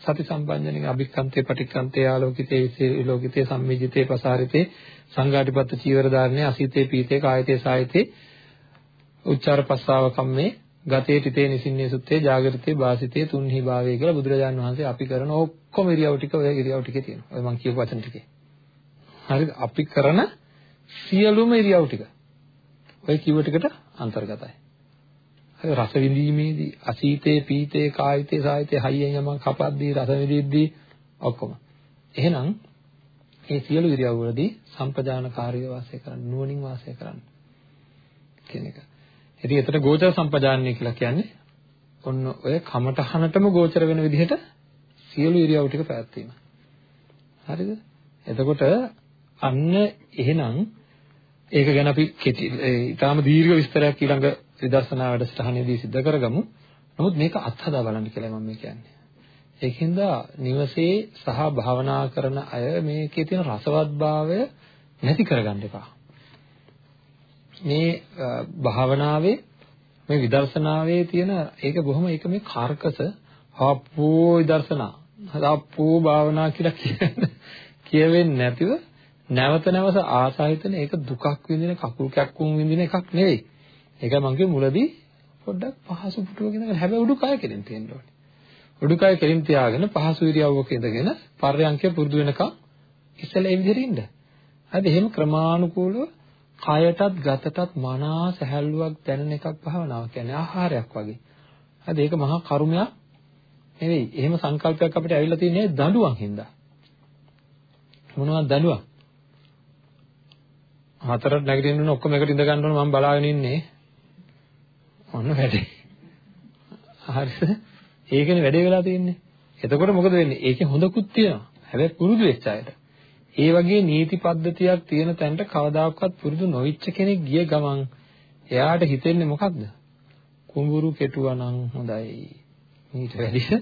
සති සම්පඤ්ඤණික අභික්ඛන්තේ පටික්ඛන්තේ ආලෝකිතේ විලෝකිතේ සම්මිජිතේ ප්‍රසාරිතේ සංඝාටිපත්ත චීවර ධාරණේ අසීතේ පීතේ කායතේ සායතේ උච්චාර පස්සාව කම්මේ ගතේ තිතේ නිසින්නේ සුත්තේ ජාගරිතේ වාසිතේ තුන්හි භාවයේ කියලා බුදුරජාණන් වහන්සේ අපි කරන ඔක්කොම ඉරියව් ටික ඔය ඉරියව් ටිකේ තියෙනවා. ඔය මම කියපු වචන ටිකේ. හරිද? අපි කරන සියලුම ඉරියව් ටික ඔය කිව්ව ටිකට අන්තර්ගතයි. හරි රස විඳීමේදී අසීතේ පීතේ කායිතේ සායිතේ හයියෙන් යමන් කපද්දී රස විඳිද්දී ඔක්කොම. එහෙනම් මේ සියලු ඉරියව් වලදී සම්පජානකාරීව වාසය කරන්න නුවණින් වාසය කරන්න කියන එක. ඉතින් එතන ගෝචර සම්පජානනය කියලා කියන්නේ ඔන්න ඔය කමඨහනටම ගෝචර වෙන විදිහට සියලු ඉරියව් ටික පැවැත්වීම. හරිද? එතකොට අන්න එහෙනම් ඒක ගැන අපි කෙටි ඊටාම දීර්ඝ විස්තරයක් ඊළඟ විදර්ශනා වැඩසටහනේදී සිදු කරගමු. නමුත් මේක අත්හදා බලන්න කියලා මම කියන්නේ. ඒකින්ද නිවසේ සහ භාවනා කරන අය මේකේ තියෙන රසවත්භාවය නැති කරගන්න එපා. මේ භාවනාවේ මේ විදර්ශනාවේ තියෙන ඒක බොහොම ඒක මේ කාර්කස හප්පෝ විදර්ශනා හප්පෝ භාවනා කියලා කියන්නේ [laughs] කියවෙන්නේ නැතිව නැවත නැවත ආසහිතන ඒක දුකක් විඳින කකුල් කැක්කුම් විඳින එකක් නෙවෙයි. ඒකයි මම කිව්වේ මුලදී පොඩ්ඩක් පහසු පුටුවක ඉඳගෙන හැබැයි උඩුකය කෙලින් තියෙන්න ඕනේ. උඩුකය කෙලින් තියාගෙන පහසු ඉරියව්වක ඉඳගෙන පර්යංකය පුරුදු වෙනකම් ඉස්සෙල්ලා ඒ විදිහට ඉන්න. හරි එහෙම ක්‍රමානුකූලව කයටත් ගතටත් මනා සැහැල්ලුවක් දැනෙන එකක් භාවනාව කියන්නේ ආහාරයක් වගේ. හරි ඒක මහා කරුමයක් නෙවෙයි. එහෙම සංකල්පයක් අපිට ඇවිල්ලා තියෙන්නේ දඬුවම් හින්දා. මොනවද දඬුවම්? හතරට නැගිටින්න ඕන ඔක්කොම එකට ඉඳ ගන්න ඕන මම බලාගෙන ඉන්නේ. ඔන්න වැඩේ. හරිද? ඒකනේ වැඩේ වෙලා තියෙන්නේ. එතකොට මොකද වෙන්නේ? ඒකේ හොඳකුත් තියෙනවා. හැබැයි පුරුදු වෙච්ච අයට. ඒ වගේ නීති පද්ධතියක් තියෙන තැනට කවදාකවත් පුරුදු නොවිච්ච කෙනෙක් ගිය ගමන් එයාට හිතෙන්නේ මොකක්ද? කුඹුරු කෙටුවා නම් හොඳයි. මීට වැඩිය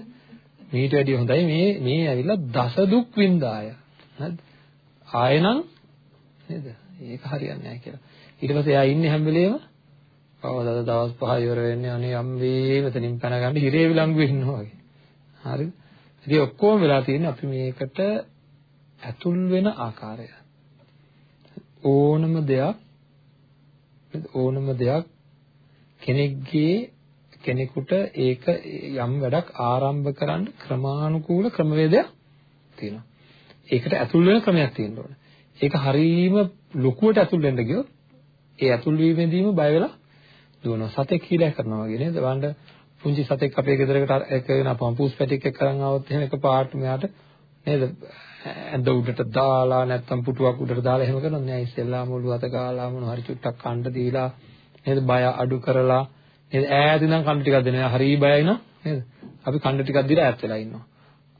මීට වැඩිය හොඳයි මේ මේ ඇවිල්ලා දස දුක් වින්දාය. හරිද? ආයෙනම් නේද? ඒක හරියන්නේ නැහැ කියලා. ඊට පස්සේ එයා ඉන්නේ හැම වෙලේම කවදාද දවස් පහ ඉවර වෙන්නේ අනේ අම්මේ මෙතනින් පැන ගන්න හිරේ විලංගුවේ ඉන්නවා වගේ. හරිද? ඉතින් ඔක්කොම වෙලා තියෙන්නේ අපි මේකට ඇතුල් වෙන ආකාරය. ඕනම දෙයක් ඕනම දෙයක් කෙනෙක්ගේ කෙනෙකුට ඒක යම් වැඩක් ආරම්භ කරන්න ක්‍රමානුකූල ක්‍රමවේදයක් තියෙනවා. ඒකට ඇතුල් වෙන ක්‍රමයක් තියෙන්න ඕනේ. ඒක හරීම ලොකුවට ඇතුල් වෙන්න ගියොත් ඒ ඇතුල් වීමේදීම බය වෙලා දුවනවා. සතෙක් හීලෑ කරනවා වගේ නේද? වණ්ඩ පුංචි සතෙක් අපේ ගෙදරකට එක වෙන පම්පූස් පැටියෙක් එක්ක කරන් ආවොත් එහෙම එක පාට මෙයාට නේද? ඇඳ උඩට දාලා නැත්තම් පුටුවක් උඩට දාලා එහෙම කරනවා නෑ ඉස්සෙල්ලාම ඔළුව අත ගාලා මොන හරි චුට්ටක් කන්න දීලා නේද? බය අඩු කරලා නේද? ඈත ඉඳන් කන්න ටිකක් දෙනවා. හරි බයයි නේද? අපි කන්න ටිකක් දීලා ඈත් වෙලා ඉන්නවා.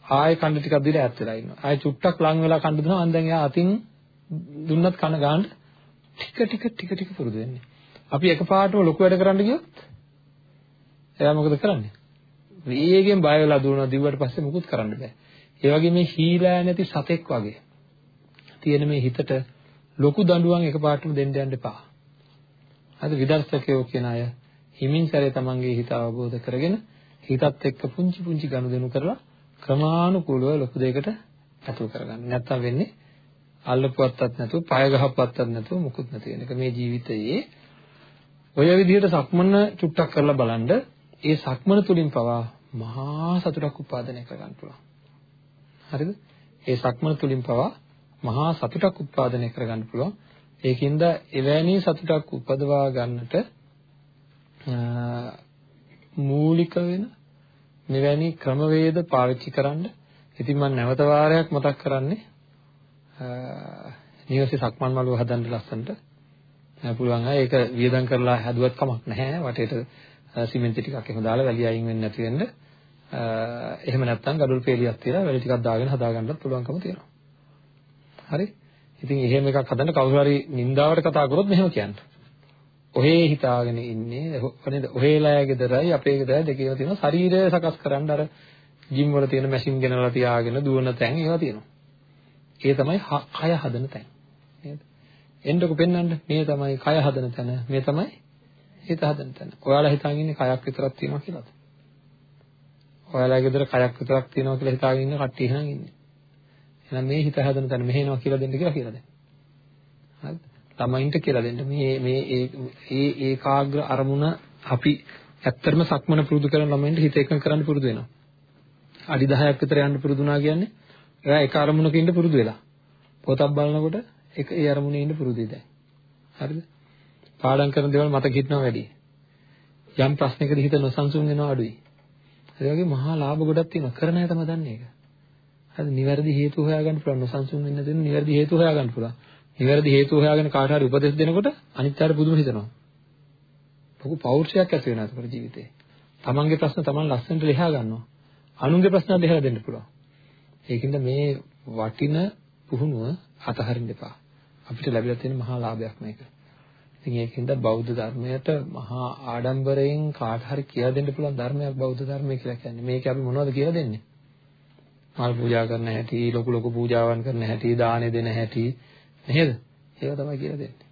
ආයෙ කන්න ටිකක් දීලා ඈත් වෙලා ඉන්නවා. ආයෙ චුට්ටක් ලං වෙලා කන්න දෙනවා අන් දැන් එයා අතින් දුන්නත් කන ගන්න ටික ටික ටික ටික පුරුදු වෙන්නේ අපි එකපාරටම ලොකු වැඩ කරන්න ගියොත් එයා මොකද කරන්නේ වේගෙන් බය වෙලා දුවනවා දිව්වට පස්සේ මුකුත් කරන්න බෑ ඒ වගේ මේ හීලෑ නැති සතෙක් වගේ තියෙන මේ හිතට ලොකු දඬුවම් එකපාරටම දෙන්න යන්න එපා. අද විදර්ශකයෝ කියන අය හිමින් සැරේ තමන්ගේ හිත අවබෝධ කරගෙන හිතත් එක්ක පුංචි පුංචි ගනුදෙනු කරලා ක්‍රමානුකූලව ලොකු දෙයකට ඇතුල් කරගන්න. නැත්තම් වෙන්නේ අල්ලපුවත්තත් නැතුව, පය ගහපුවත්තත් නැතුව මුකුත් නැති වෙන එක. මේ ජීවිතයේ ඔය විදිහට සක්මන චුට්ටක් කරලා බලනද ඒ සක්මන තුලින් පවා මහා සතුටක් උපාදනය කරගන්න පුළුවන්. හරිද? ඒ සක්මන තුලින් පවා මහා සතුටක් උත්පාදනය කරගන්න පුළුවන්. ඒකින්ද එවැනි සතුටක් උපදවා ගන්නට මූලික වෙන මෙවැනි ක්‍රමවේද පාවිච්චි කරන්න. ඉතින් මම නැවත වාරයක් මතක් කරන්නේ නිවසේ සක්මන් මළුව හදන්න ලස්සනට පුළුවන් අය ඒක වියදම් කරලා හැදුවත් කමක් නැහැ. වටේට සිමෙන්ති ටිකක් එහෙම දාලා වැලි අයින් වෙන්නේ නැති වෙන්න එහෙම නැත්නම් gadul පෙළියක් තියලා වැලි ටිකක් දාගෙන හදාගන්නත් පුළුවන්කම තියෙනවා. හරි? ඉතින් එහෙම එකක් හදන්න කවුරු හරි නින්දාවට කතා කරොත් මෙහෙම කියන්න. ඔහේ හිතාගෙන ඉන්නේ නේද? ඔහේලා ගෙදරයි අපේ ගෙදරයි දෙකේම තියෙන ශරීරය සකස් කරන්න අර ජිම් වල තියෙන මැෂින් ගෙනලා තියාගෙන දුවන තැන් ඒවා තියෙනවා. ඒ තමයි කය හදන තැන්. නේද? එන්නකො පෙන්වන්න මේ තමයි කය හදන තැන. මේ තමයි හිත හදන තැන. ඔයාලා හිතාගෙන ඉන්නේ කයක් විතරක් තියෙනවා කියලාද? ඔයාලා ගෙදර කයක් විතරක් තියෙනවා කියලා හිතාගෙන ඉන්න කට්ටිය එහෙනම් ඉන්නේ. එහෙනම් මේ හිත හදන තැන මෙහෙනවා කියලා දෙන්න කියලා කියලා දෙන්න. හරිද? ළමයින්ට කියලා දෙන්න මේ මේ ඒ ඒකාග්‍ර අරමුණ අපි ඇත්තටම සක්මන පුරුදු කරන ළමයින්ට හිත එකඟ කරන්න පුරුදු වෙනවා. අඩි 10ක් විතර යන්න පුරුදු වුණා කියන්නේ එයා එක අරමුණක ඉන්න පුරුදු වෙලා. පොතක් බලනකොට එක ඒ අරමුණේ ඉන්න පුරුදුයි දැන්. හරිද? පාඩම් කරන දේවල් මතක හිටිනවා වැඩි. යම් ප්‍රශ්නයකදී හිත නොසන්සුන් වෙනවා අඩුයි. ඒ වගේ මහා ලාභ ගොඩක් තියෙනවා. කරන අය තමයි දන්නේ ඒක. හරිද? නිවැරදි හේතු හොයාගන්න පුළුවන්. නොසන්සුන් වෙන්න දෙන්න නිවැරදි හේතු හොයාගන්න පුළුවන්. නිවැරදි හේතු හොයාගෙන කාට හරි උපදෙස් දෙනකොට අනිත් අයට පුදුම හිතෙනවා. ලොකු පෞරුෂයක් ඇති වෙනවා ඒකට ජීවිතේ. තමන්ගේ ප්‍රශ්න තමන් ලස්සනට ලියා ගන්නවා. අනුන්ගේ ප්‍රශ්න ලියලා දෙන්න පුළුවන්. ඒකින්ද මේ වටින පුහුණුව අතහරින්න එපා. අපිට ලැබිලා තියෙන මහා ලාභයක් මේක. ඉතින් ඒකින්ද බෞද්ධ ධර්මයට මහා ආඩම්බරයෙන් කාට හරි කියලා දෙන්න පුළුවන් ධර්මයක් බෞද්ධ ධර්මය කියලා කියන්නේ. මේක අපි මොනවද කියලා දෙන්නේ? මල් පූජා කරන හැටි, ලොකු ලොකු පූජාවන් කරන හැටි, දානෙ දෙන හැටි නේද? ඒවා තමයි කියලා දෙන්නේ.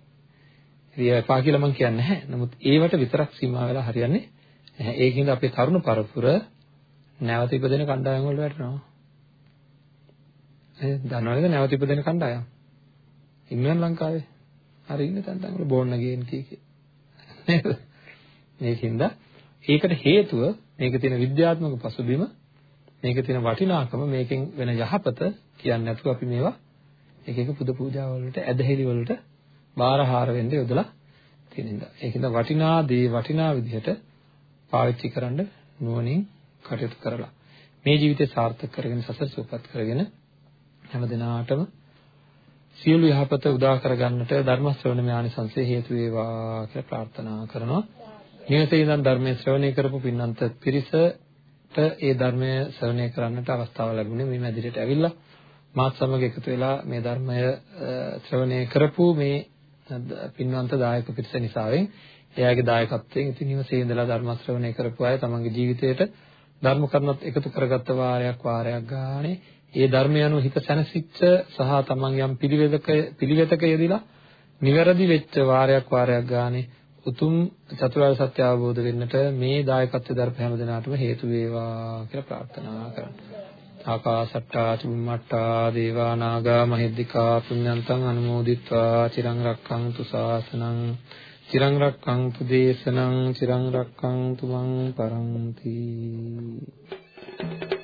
ඉතින් එපා කියලා මම කියන්නේ නැහැ. නමුත් ඒවට විතරක් සීමා වෙලා හරියන්නේ නැහැ. ඒකින්ද අපේ තරුණ පරපුර නැවත ඉපදෙන කණ්ඩායම් වල වැටෙනවා. ඒ දන්නවද නැවත ඉපදෙන කණ්ඩායම්? ඉන්නවද ලංකාවේ? හරි ඉන්න තැන් තැන් වල බෝන්න ගේන් කී කී. නේද? මේකින්ද ඒකට හේතුව මේක තියෙන විද්‍යාත්මක පසුබිම මේක තියෙන වටිනාකම මේකෙන් වෙන යහපත කියන්නේ නැතුව අපි මේවා එක එක පුද පූජා වලට ඇදහිලි වලට බාරහාර වෙන්න යොදලා තියෙන ඉඳා. ඒකින්ද වටිනා දේ වටිනා විදිහට පාවිච්චි කරන්න නුවණින් කටයුතු කරලා මේ ජීවිතය සාර්ථක කරගෙන සසර සූපත් කරගෙන හැම දිනාටම සියලු යහපත උදා කරගන්නට ධර්ම ශ්‍රවණමය ආනිසංසය හේතු වේවා කියලා ප්‍රාර්ථනා කරනවා. නිවසේ ඉඳන් ධර්මයේ ශ්‍රවණය කරපු පින්නන්ත පිරිසට ඒ ධර්මය ශ්‍රවණය කරන්නට අවස්ථාව ලැබුණේ මේ මැදිරියට ඇවිල්ලා මාත් සමග එකතු වෙලා මේ ධර්මය ශ්‍රවණය කරපු මේ පින්වන්ත දායක පිරිස නිසාවෙන් එයාගේ දායකත්වයෙන් ඉතින් නිවසේ ඉඳලා ධර්ම ශ්‍රවණය කරපු අය තමන්ගේ ජීවිතයට ධර්ම කරුණත් එකතු කරගත්ත වාරයක් වාරයක් ගානේ ඒ ධර්මය අනුව හිත සැනසෙච්ච සහ තමන් යම් පිළිවෙතක පිළිවෙතක යෙදিলা නිවැරදි වෙච්ච වාරයක් වාරයක් ගානේ උතුම් චතුරාර්ය සත්‍ය අවබෝධ වෙන්නට මේ දායකත්ව ධර්ම හැම දිනාටම හේතු වේවා කියලා ප්‍රාර්ථනා කරනවා. ආකාසට්ටා චුම්මට්ටා දේවා නාග මහිද්దికා පුඤ්ඤන්තං අනුමෝදිත්වා චිරං රක්ඛන්තු ශාසනං චිරං රක්ඛන්තු දේශනං චිරං රක්ඛන්තු මං පරන්ති Thank you.